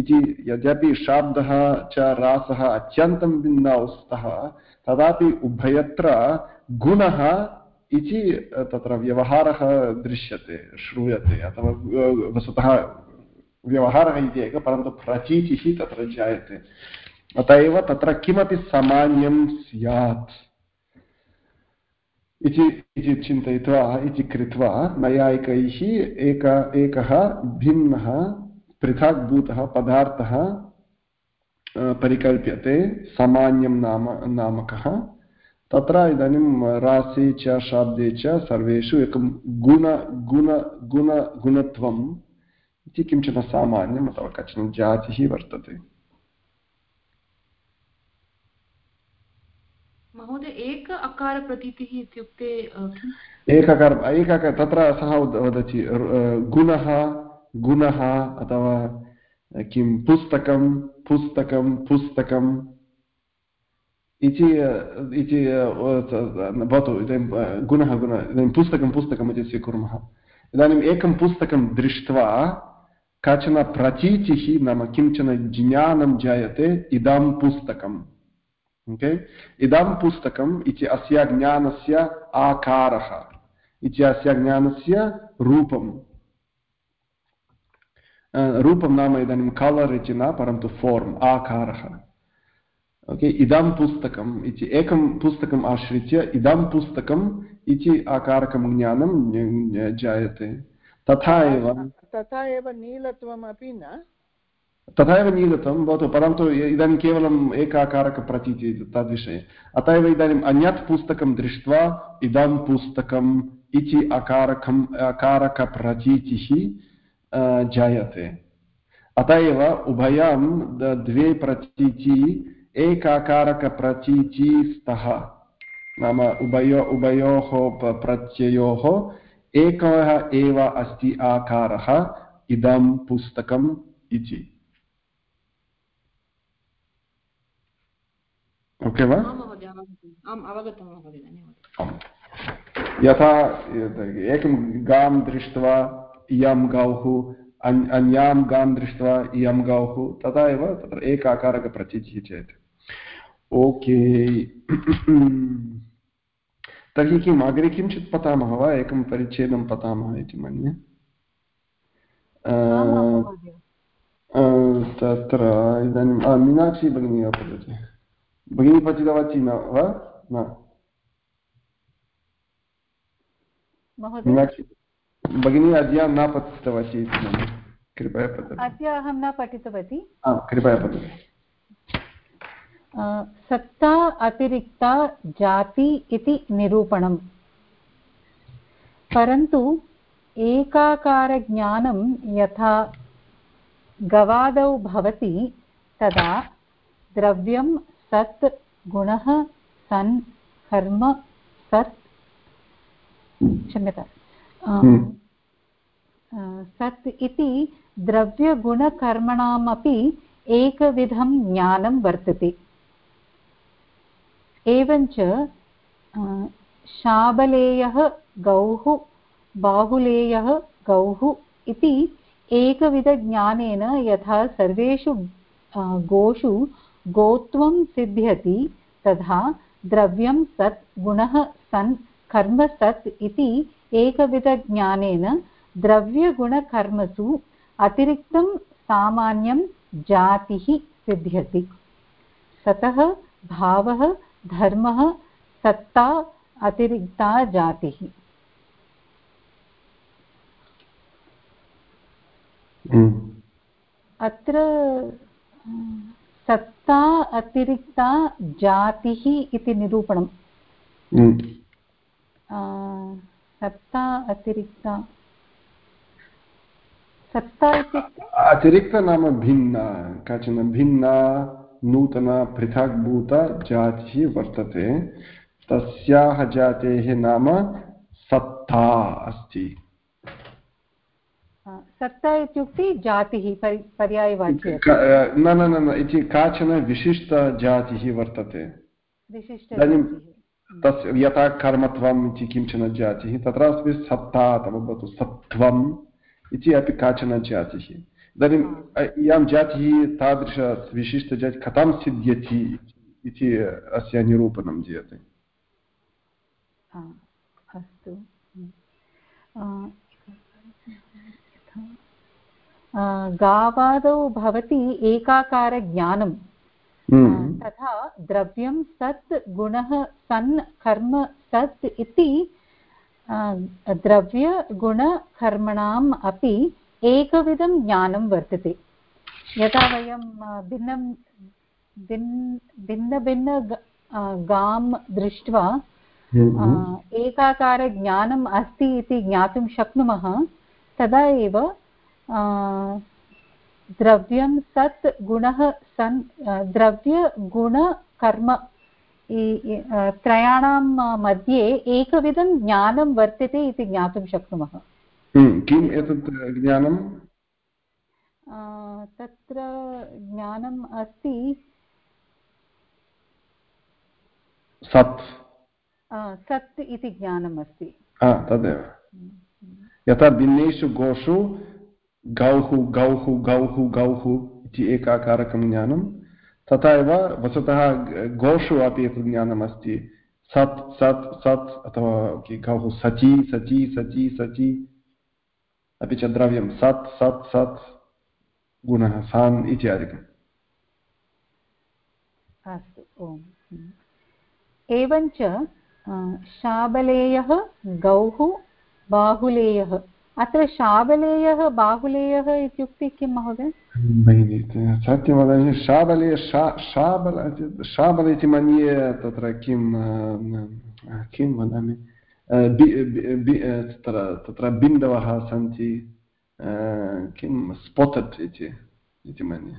इति यद्यपि शब्दः च रासः अत्यन्तं भिन्नौ स्तः तदापि उभयत्र गुणः इति तत्र व्यवहारः दृश्यते श्रूयते अथवा वस्तुतः व्यवहारः इति एकः परन्तु प्रतीतिः तत्र जायते अत एव तत्र किमपि सामान्यं स्यात्। इति चिन्तयित्वा, इति कृत्वा नैयायिकैः एक, एकः भिन्नः पृथग्भूतः पदार्थः परिकल्प्यते सामान्यं नाम, नामकः। तत्र इदानीं रासे च, शाब्दे च सर्वेषु एकं गुण गुण गुण, गुणत्वम् इति किंचन सामान्यम् अथवा कश्चन जातिः वर्तते। महोदय, एक अकारप्रतीतिः इत्युक्ते एककार एककार, तत्र सः वदति गुणः गुणः अथवा किं, पुस्तकं पुस्तकं, पुस्तकम् इति इति भवतु, इदानीं गुणः गुणः, इदानीं पुस्तकं, पुस्तकम् इति स्वीकुर्मः। इदानीम् एकं पुस्तकं दृष्ट्वा काचन प्रतीतिः नाम किंचन ज्ञानं जायते इदं पुस्तकम्। ओके इदं पुस्तकम् इति अस्य ज्ञानस्य आकारः इति अस्य ज्ञानस्य रूपं रूपं नाम इदानीं कलर् इति न परन्तु फोर्म् आकारः ओके इदं पुस्तकम् इति एकं पुस्तकम् आश्रित्य इदं पुस्तकम् इति आकारकं ज्ञानं जायते तथा एव तथा एव नीलत्वमपि न तथा एव नीलतं भवतु परन्तु इदानीं केवलम् एकाकारकप्रतीति तद्विषये अतः एव इदानीम् अन्यत् पुस्तकं दृष्ट्वा इदं पुस्तकम् इति अकारकम् अकारकप्रतीतिः जायते अत एव उभयां द्वे प्रतीति एकाकारकप्रतीति स्तः नाम उभयो उभयोः प्रत्ययोः एकः एव अस्ति आकारः इदं पुस्तकम् इति ओके वा यथा एकं गां दृष्ट्वा इयं गौः अन्यां गां दृष्ट्वा इयं गौः तथा एव तत्र एकाकारकप्रतीतिः चेत् ओके तर्हि किम् अग्रे किञ्चित् पठामः वा एकं परिच्छेदं पठामः इति मन्ये तत्र इदानीं मीनाक्षी भगिनी पठति भगिनी पठितवती न वा न भगिनी अद्य न पठितवती कृपया पठतु अद्य अहं न पठितवती कृपया पठतु सत्ता अतिरिक्ता जाति इति निरूपणम् परन्तु एकाकारज्ञानं यथा गवादौ भवति तदा द्रव्यं सत् गुणः सन् कर्म सत्। क्षम्यता सत् इति द्रव्यगुणकर्मणामपि एकविधं ज्ञानं वर्तते। एवञ्च शाबलेयः गौः बाहुलेयः गौः इति एकविधज्ञानेन यथा सर्वेषु गोषु गोत्वं सिद्ध्यति तथा द्रव्यं सत् गुणः सन् कर्म सत् इति एकविधज्ञानेन द्रव्यगुणकर्मसु अतिरिक्तं सामान्यं जातिः सिद्ध्यति ततः भावः धर्मः सत्ता अतिरिक्ता जातिः हम्म। अत्र सत्ता अतिरिक्ता जातिः इति निरूपणम्। सत्ता अतिरिक्ता। सत्ता इत्युक्ते? अतिरिक्त नाम भिन्ना काचन भिन्ना नूतना पृथग्भूता जातिः वर्तते। तस्याः जातेः नाम सत्ता अस्ति। सत्ता इत्युक्ते जातिः पर्यायवाच्य। न न न इति काचन विशिष्टजातिः वर्तते। इदानीं तस्य यथा कर्मत्वम् इति किंचन जातिः तत्र अस्ति सत्ता अथवा भवतु सत्त्वम् इति अपि काचन जातिः। इदानीम् इयं जातिः तादृशविशिष्टजाति कथं सिद्ध्यति इति अस्य निरूपणं दीयते। अस्तु। गावादौ भवति एकाकारज्ञानं हम्म। तथा द्रव्यं सत् गुणः सन् कर्म सत् इति द्रव्यगुणकर्मणाम् अपि एकविधं ज्ञानं वर्तते यदा वयं भिन्नं भिन् भिन्नभिन्न गां दृष्ट्वा हम्म। एकाकारज्ञानम् अस्ति इति ज्ञातुं शक्नुमः तदा एव द्रव्यं सत् गुणः सन् द्रव्यगुणकर्म त्रयाणां मध्ये एकविधं ज्ञानं वर्तते इति ज्ञातुं शक्नुमः किम् एतत् ज्ञानं तत्र ज्ञानम् अस्ति सत् सत् इति ज्ञानम् अस्ति तदेव यथा भिन्नेषु गोषु गौः गौः गौः गौः इति एकाकारकं ज्ञानं तथा एव वस्तुतः गोषु अपि एतत् ज्ञानम् अस्ति। सत् सत् सत् अथवा गौः सचि सचि सचि सचि अपि च द्रव्यं सत् सत् सत् गुणः सान् इत्यादिकम् अस्तु, ओम्। एवञ्च शाबलेयः, गौः, बाहुलेयः अत्र शाबलेयः बाहुलेयः इत्युक्ते किं महोदय? भगिनि सत्यं वदामि शाबले शाबल शाबल इति मन्ये तत्र किं किं वदामि? तत्र तत्र बिन्दवः सन्ति किं स्पोटत् इति मन्ये।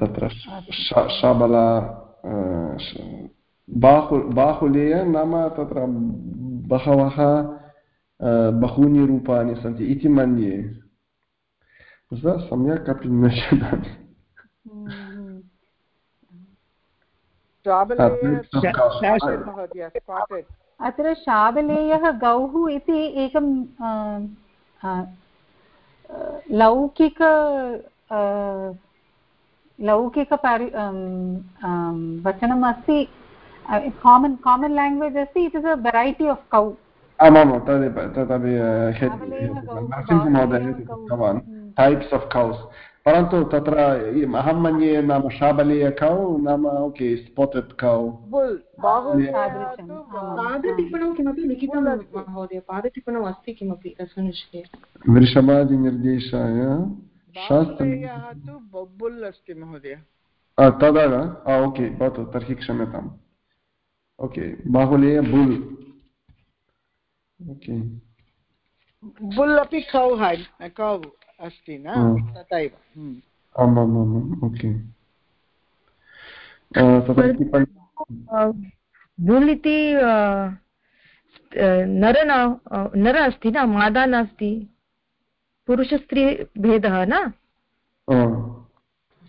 तत्र शाबला बाहु बाहुलेय नाम तत्र बहवः बहूनि रूपाणि सन्ति इति मन्ये सम्यक् अपि न जानामि अत्र शाबलेयः गौः इति एकं लौकिक लौकिकपरि वचनम् अस्ति कामन् कामन् लाङ्ग्वेज् अस्ति it is a variety of कौ आमामां तदेव तदपि नरसिंहमहोदय उक्तवान् टैप्स् आफ् कौस् परन्तु तत्र अहं मन्ये नाम शाबलीय कौ नाम ओके स्पोटेड् कौ पादटिपणं किमपि लिखितं महोदय पादटिपणम् अस्ति किमपि तस्मिन् विषये वृषभादिनिर्देशाय बब्बुल् अस्ति महोदय तदा ओके भवतु तर्हि क्षम्यताम् ओके बाहुलेय बुल् बुल् अपि कौ कौ अस्ति न तथैव आमामाम् ओके बुल् इति नर न नर अस्ति न मादा नास्ति पुरुषस्त्री भेदः न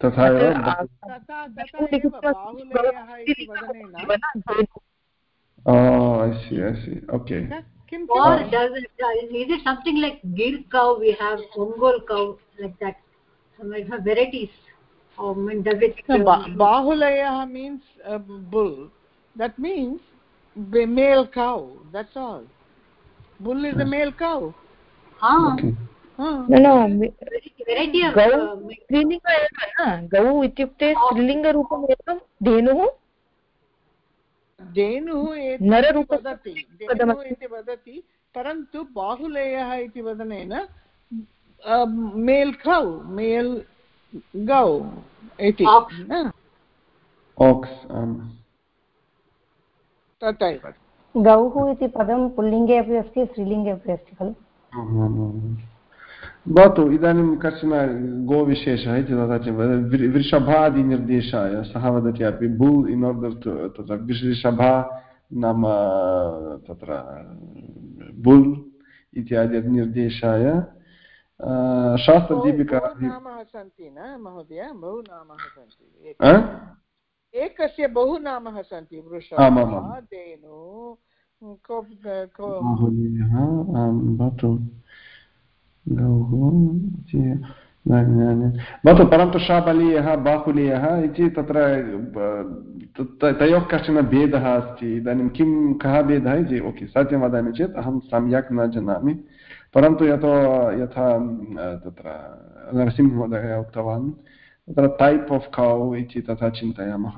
तथा Oh, Okay. Or does it, uh, is it something like Gir cow, we have Ongol cow, like that? Some have varieties. Or I mean, does it... Uh, Bahulaya means uh, bull. That means the male cow. That's all. Bull is a male cow. Ah. Okay. न गौ स्त्रीलिङ्ग एव न गौ इत्युक्ते स्त्रीलिङ्गरूपम् एकं धेनुः धेनुः वदति धेनुः इति वदति परन्तु बाहुलेयः इति वदनेन मेल् कौ मेल् गौ इति तथैव। गौः इति पदं पुल्लिङ्गे अपि अस्ति स्त्रीलिङ्गे अपि अस्ति खलु? भवतु इदानीं कश्चन गोविशेषः इति तथा चेत् वृषभादिनिर्देशाय सः वदति अपि भू इन् आर्डर् टु तत्र वृषभा नाम तत्र बुल् इत्यादि निर्देशाय शास्त्रदीपिका सन्ति न महोदय बहु नामः सन्ति एकस्य बहु नामः सन्ति वृषभः धेनु भवतु भवतु परन्तु शाबलीयः बाहुलीयः इति तत्र तयोः कश्चन भेदः अस्ति। इदानीं किं, कः भेदः इति? ओके, सत्यं वदामि चेत् अहं सम्यक् न जानामि। परन्तु यतो, यथा तत्र नरसिंहमहोदयः उक्तवान्, तत्र टैप् आफ् कौ इति तथा चिन्तयामः।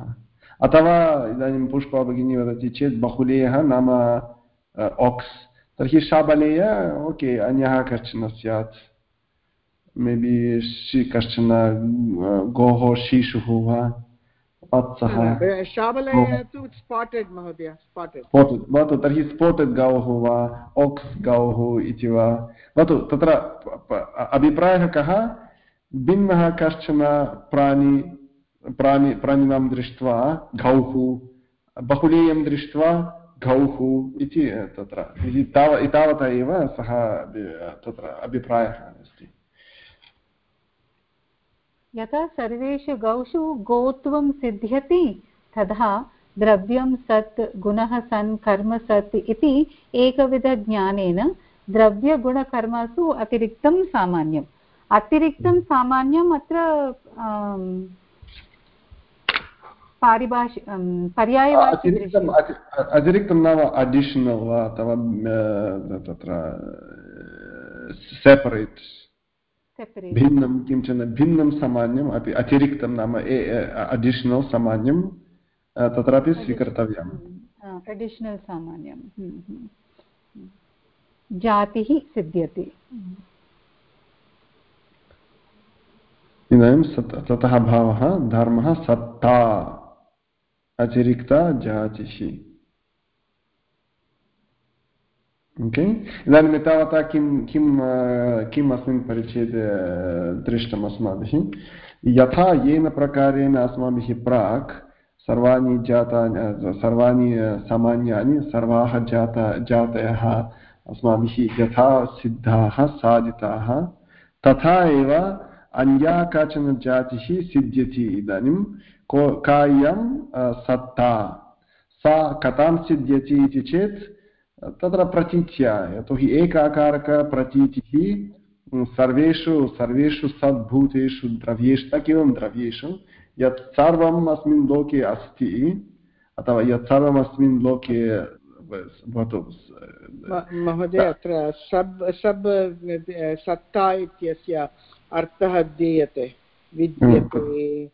अथवा इदानीं पुष्पा भगिनी वदति चेत् बहुलेयः नाम ओक्स् तर्हि शाबलेय ओके अन्यः कश्चन स्यात् मेबि कश्चन गोः शिशुः वा वत्सः भवतु तर्हि स्पोटेड् गौः वा ओक्स् गौः इति वा भवतु तत्र अभिप्रायः कः भिन्नः कश्चन प्राणी प्राणि प्राणिनां दृष्ट्वा गौः बहुलीयं दृष्ट्वा गौः इति तत्र। तावता एव सः तत्र अभिप्रायः अस्ति। यथा सर्वेषु गौषु गोत्वं सिद्ध्यति, तथा द्रव्यं सत्, गुणः सन्, कर्म सत् इति एकविधज्ञानेन द्रव्यगुणकर्मसु अतिरिक्तं सामान्यम्। अतिरिक्तं सामान्यम् अत्र पारिभाष अतिरिक्तं नाम अडिशनल् वा अथवा तत्र सेपरेट् भिन्नं किंचन भिन्नं सामान्यम् अपि अतिरिक्तं नाम अडिशनल् सामान्यं तत्रापि स्वीकर्तव्यम्. अडिशनल् सामान्यं जातिः सिद्ध्यति. इदानीं ततः भावः धर्मः सत्ता. अतिरिक्ता जातिः ओके इदानीम् एतावता किं किं किम् अस्मिन् परिच्छेदे दृष्टम् अस्माभिः यथा येन प्रकारेण अस्माभिः प्राक् सर्वाणि जातानि सर्वाणि सामान्यानि सर्वाः जाता जातयः अस्माभिः यथा सिद्धाः साधिताः तथा एव अन्या काचन जातिः सिद्ध्यति इदानीं को कायं सत्ता सा कथां सिद्ध्यति इति चेत् तत्र प्रतीच्या यतोहि एकाकारकप्रतीतिः सर्वेषु सर्वेषु सद्भूतेषु द्रव्येषु न केवलं द्रव्येषु यत् सर्वम् अस्मिन् लोके अस्ति अथवा यत् सर्वम् अस्मिन् लोके भवतु महोदय अत्र सब् सब् सत्ता इत्यस्य अर्थः दीयते विद्यते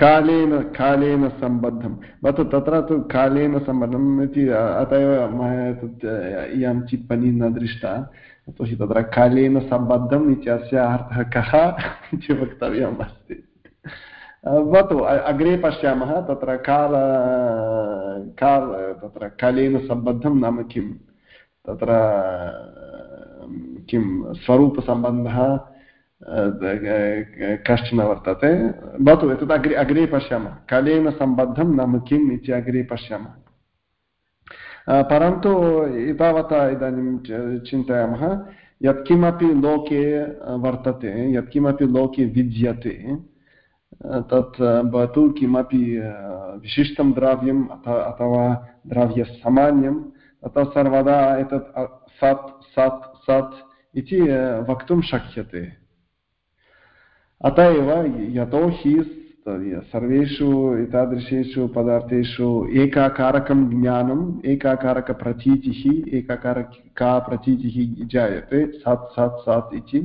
कालेन कालेन सम्बद्धं भवतु तत्र तु कालेन सम्बद्धम् इति अत एव मया इयं टिप्पणी न दृष्टा। यतोहि तत्र कालेन सम्बद्धम् इत्यस्य अर्थः कः इति वक्तव्यम् अस्ति। भवतु अग्रे पश्यामः। तत्र काल काल तत्र कालेन सम्बद्धं नाम किं तत्र किं स्वरूपसम्बन्धः कश्चन वर्तते। भवतु, एतत् अग्रे अग्रे पश्यामः। कालेन सम्बद्धं नाम किम् इति अग्रे पश्यामः। परन्तु एतावता इदानीं चिन्तयामः, यत्किमपि लोके वर्तते, यत्किमपि लोके विद्यते तत् भवतु किमपि विशिष्टं द्रव्यम् अथवा द्रव्यसामान्यं तत् सर्वदा एतत् सत् सत् सत् इति वक्तुं शक्यते अत एव यतोहि सर्वेषु एतादृशेषु पदार्थेषु एकाकारकं ज्ञानम् एकाकारकप्रतीतिः एकाकारका प्रतीतिः जायते सत् सत् सत् इति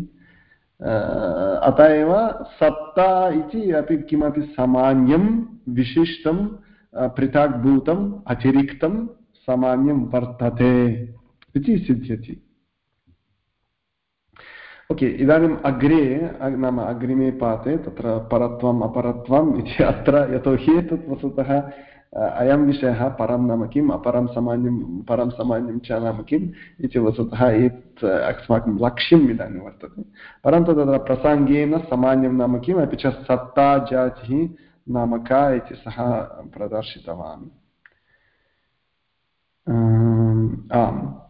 अत एव सत्ता इति अपि किमपि सामान्यं विशिष्टं पृथग्भूतम् अतिरिक्तं सामान्यं वर्तते इति सिद्ध्यति ओके, इदानीम् अग्रे नाम अग्रिमे पाते, तत्र परत्वम्, अपरत्वम् इति अत्र यतोहि एतत् वस्तुतः अयं विषयः, परं नाम किम्, अपरं सामान्यं, परं सामान्यं च नाम किम् इति वस्तुतः एतत् अस्माकं लक्ष्यम् इदानीं वर्तते। परन्तु तत्र प्रसङ्गेन सामान्यं नाम किम्, अपि च सत्ता, जातिः, नाम का इति सः प्रदर्शितवान्। आम्।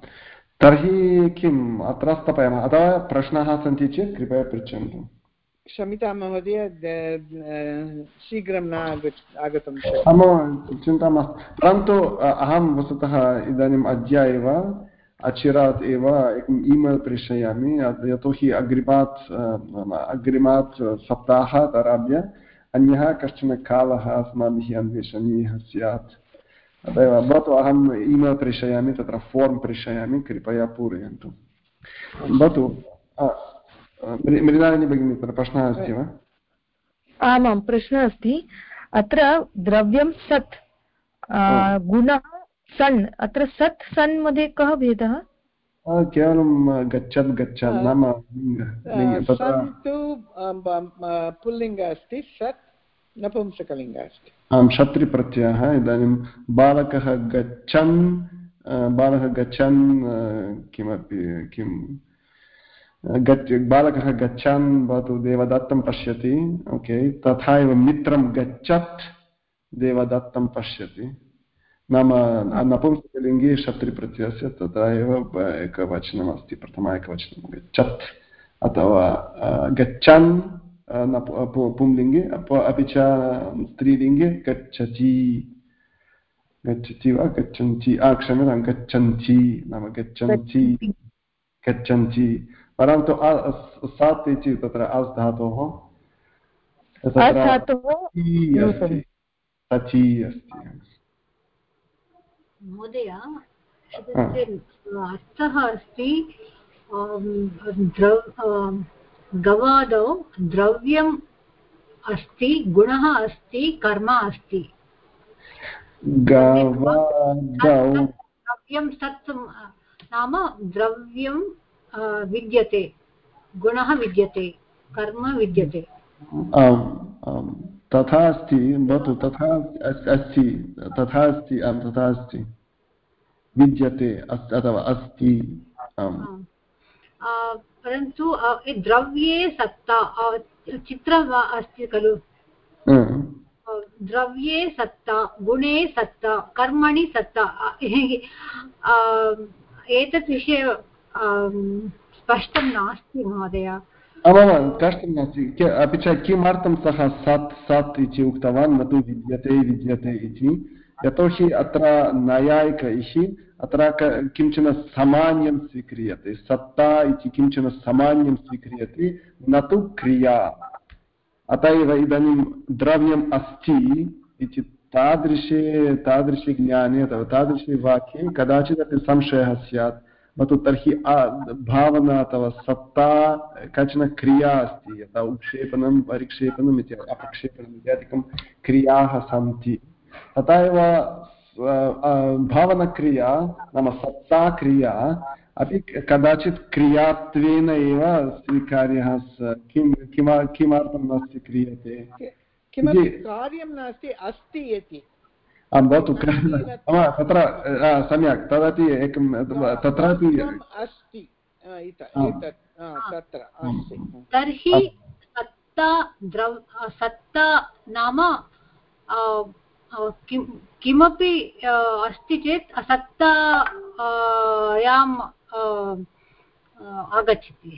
तर्हि किम्? अत्र स्थपयामः। अथवा प्रश्नाः सन्ति चेत् कृपया पृच्छन्तु। क्षम्यतां महोदय शीघ्रं न आगतं चिन्ता मास्तु। परन्तु अहं वस्तुतः इदानीम् अद्य एव अचिरात् एव एकम् ईमेल् प्रेषयामि। यतोहि अग्रिमात् अग्रिमात् सप्ताहात् आरभ्य अन्यः कश्चन कालः अस्माभिः अन्वेषणीयः स्यात्। अत एव भवतु अहम् ईमेल् प्रेषयामि तत्र फोर्म् प्रेषयामि कृपया पूरयन्तु भवतु मृणालिनी भगिनी तत्र प्रश्नः अस्ति वा आमां प्रश्नः अस्ति अत्र द्रव्यं सत् गुणः सन् अत्र सत् सन् मध्ये कः भेदः केवलं गच्छत् गच्छत् नाम तु पुल्लिङ्ग अस्ति सत् नपुंसकलिङ्ग अस्ति आं शत्रिप्रत्ययः इदानीं बालकः गच्छन् बालकः गच्छन् किमपि, किं गच्छ, बालकः गच्छन्, भवतु देवदत्तं पश्यति, ओके, तथा एव मित्रं गच्छत्, देवदत्तं पश्यति। नाम नपुंसकलिङ्गे शत्रुप्रत्ययस्य तथा एव एकवचनमस्ति, प्रथमा एकवचनं, गच्छत्, अथवा गच्छन् पुंलिङ्गे अपि च स्त्रीलिङ्गे गच्छति गच्छति वा गच्छन्ति क्षम्यतां गच्छन्ति नाम गच्छन्ति गच्छन्ति परन्तु सात् इति तत्र अस् धातोः सचि अस्ति महोदय अर्थः अस्ति गवादौ द्रव्यम् अस्ति गुणः अस्ति कर्म अस्ति। द्रव्यं सत् नाम द्रव्यं विद्यते। गुणः विद्यते कर्म विद्यते। तथा अस्ति भवतु तथा अस्ति तथा अस्ति आं तथा अस्ति। विद्यते अथवा अस्ति परन्तु द्रव्ये सत्ता चित्रम् अस्ति खलु? द्रव्ये सत्ता गुणे सत्ता कर्मणि सत्ता एतत् विषये स्पष्टं नास्ति महोदय। आमामां कष्टं नास्ति। अपि च किमर्थं सः सत् सत् इति उक्तवान्? न तु विद्यते विद्यते इति। यतोहि अत्र नैयायिकैः अत्र किंचन सामान्यं स्वीक्रियते। सत्ता इति किंचन सामान्यं स्वीक्रियते। न तु क्रिया। अत एव इदानीं द्रव्यम् अस्ति इति तादृशे तादृशे ज्ञाने अथवा तादृशे वाक्ये कदाचिदपि संशयः स्यात्। भवतु तर्हि भावना अथवा सत्ता काचन क्रिया अस्ति। यथा उक्षेपणं, परिक्षेपणम् इति, अपक्षेपणम् इत्यादिकं क्रियाः सन्ति। तथा एव भावनक्रिया नाम सत्ताक्रिया अपि कदाचित् क्रियात्वेन एव स्वीकार्यः किं किमा किमर्थं न स्वीक्रियते कार्यं नास्ति अस्ति इति। आं भवतु तत्र सम्यक् तदपि एकं तत्रापि अस्ति तर्हि सत्ता द्रव सत्ता नाम किमपि अस्ति चेत् असत्तायाम् आगच्छति।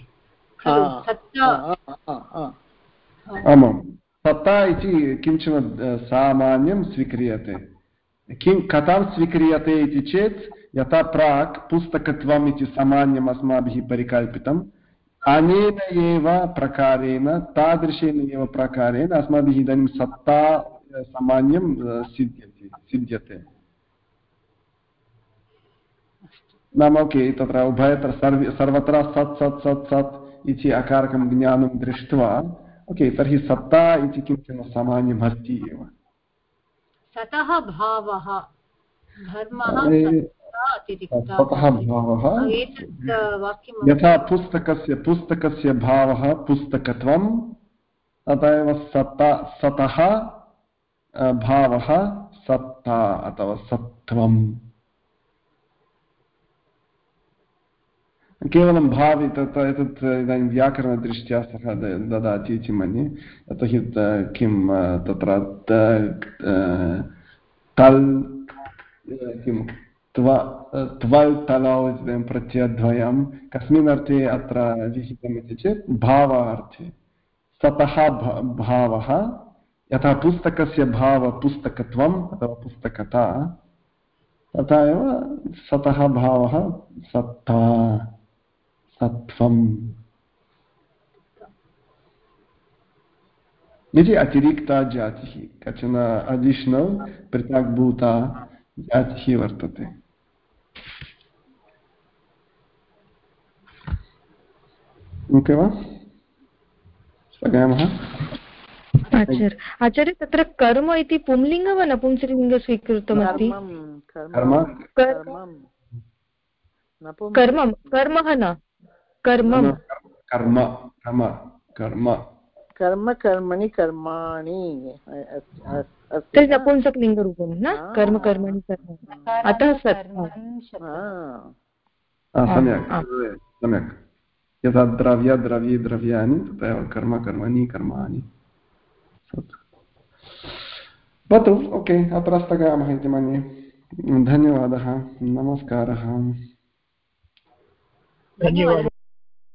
आमां सत्ता इति किंचन सामान्यं स्वीक्रियते। किं कथं स्वीक्रियते इति चेत् यथा प्राक् पुस्तकत्वम् इति सामान्यम् अस्माभिः परिकल्पितम् अनेन एव प्रकारेण तादृशेन एव प्रकारेण अस्माभिः इदानीं सत्ता सामान्यं सिद्ध्यति सिद्ध्यते नाम ओके तत्र उभयत्र सर्व सर्वत्र सत् सत् सत् सत् इति अकारकं ज्ञानं दृष्ट्वा ओके तर्हि सत्ता इति किंचन सामान्यमस्ति एव सतः भावः धर्मः भावः यथा पुस्तकस्य पुस्तकस्य भावः पुस्तकत्वं तथा एव सता सतः भावः सत्ता अथवा सत्त्वम्। केवलं भावि तत् एतत् इदानीं व्याकरणदृष्ट्या सः ददाति इति मन्ये। यतोहि त- किं तत्र तल् किं, त्व त्वल्, तलौ इति प्रत्ययद्वयं। कस्मिन् अर्थे अत्र विहितम् इति चेत् भावार्थे। सतः भावः यथा पुस्तकस्य भाव पुस्तकत्वम् अथवा पुस्तकता, तथा एव सतः भावः सत्ता, सत्त्वम्। इति अतिरिक्ता जातिः, कचन अडिशनल् पृथग्भूता जातिः वर्तते। ओके वा? स्थगयामः आचार्य आचार्य तत्र कर्म इति पुंलिङ्ग वा नपुंसकलिङ्ग स्वीकृतमस्ति। कर्मं कर्म कर्मं? नपुं कर्मं कर्मः न? कर्मं। कर्म कर्म कर्म कर्म। कर्मणि तर्हि? नपुंसकलिङ्गरूपं न? कर्म कर्मणि कर्म। अतः सम्यक्। सम्यक्। यथा द्रव्य द्रव्ये द्रव्याणि तथैव कर्म कर्मणि कर्माणि। भवतु ओके अत्र स्थगयामः इति मन्ये धन्यवादः नमस्कारः। धन्यवादः।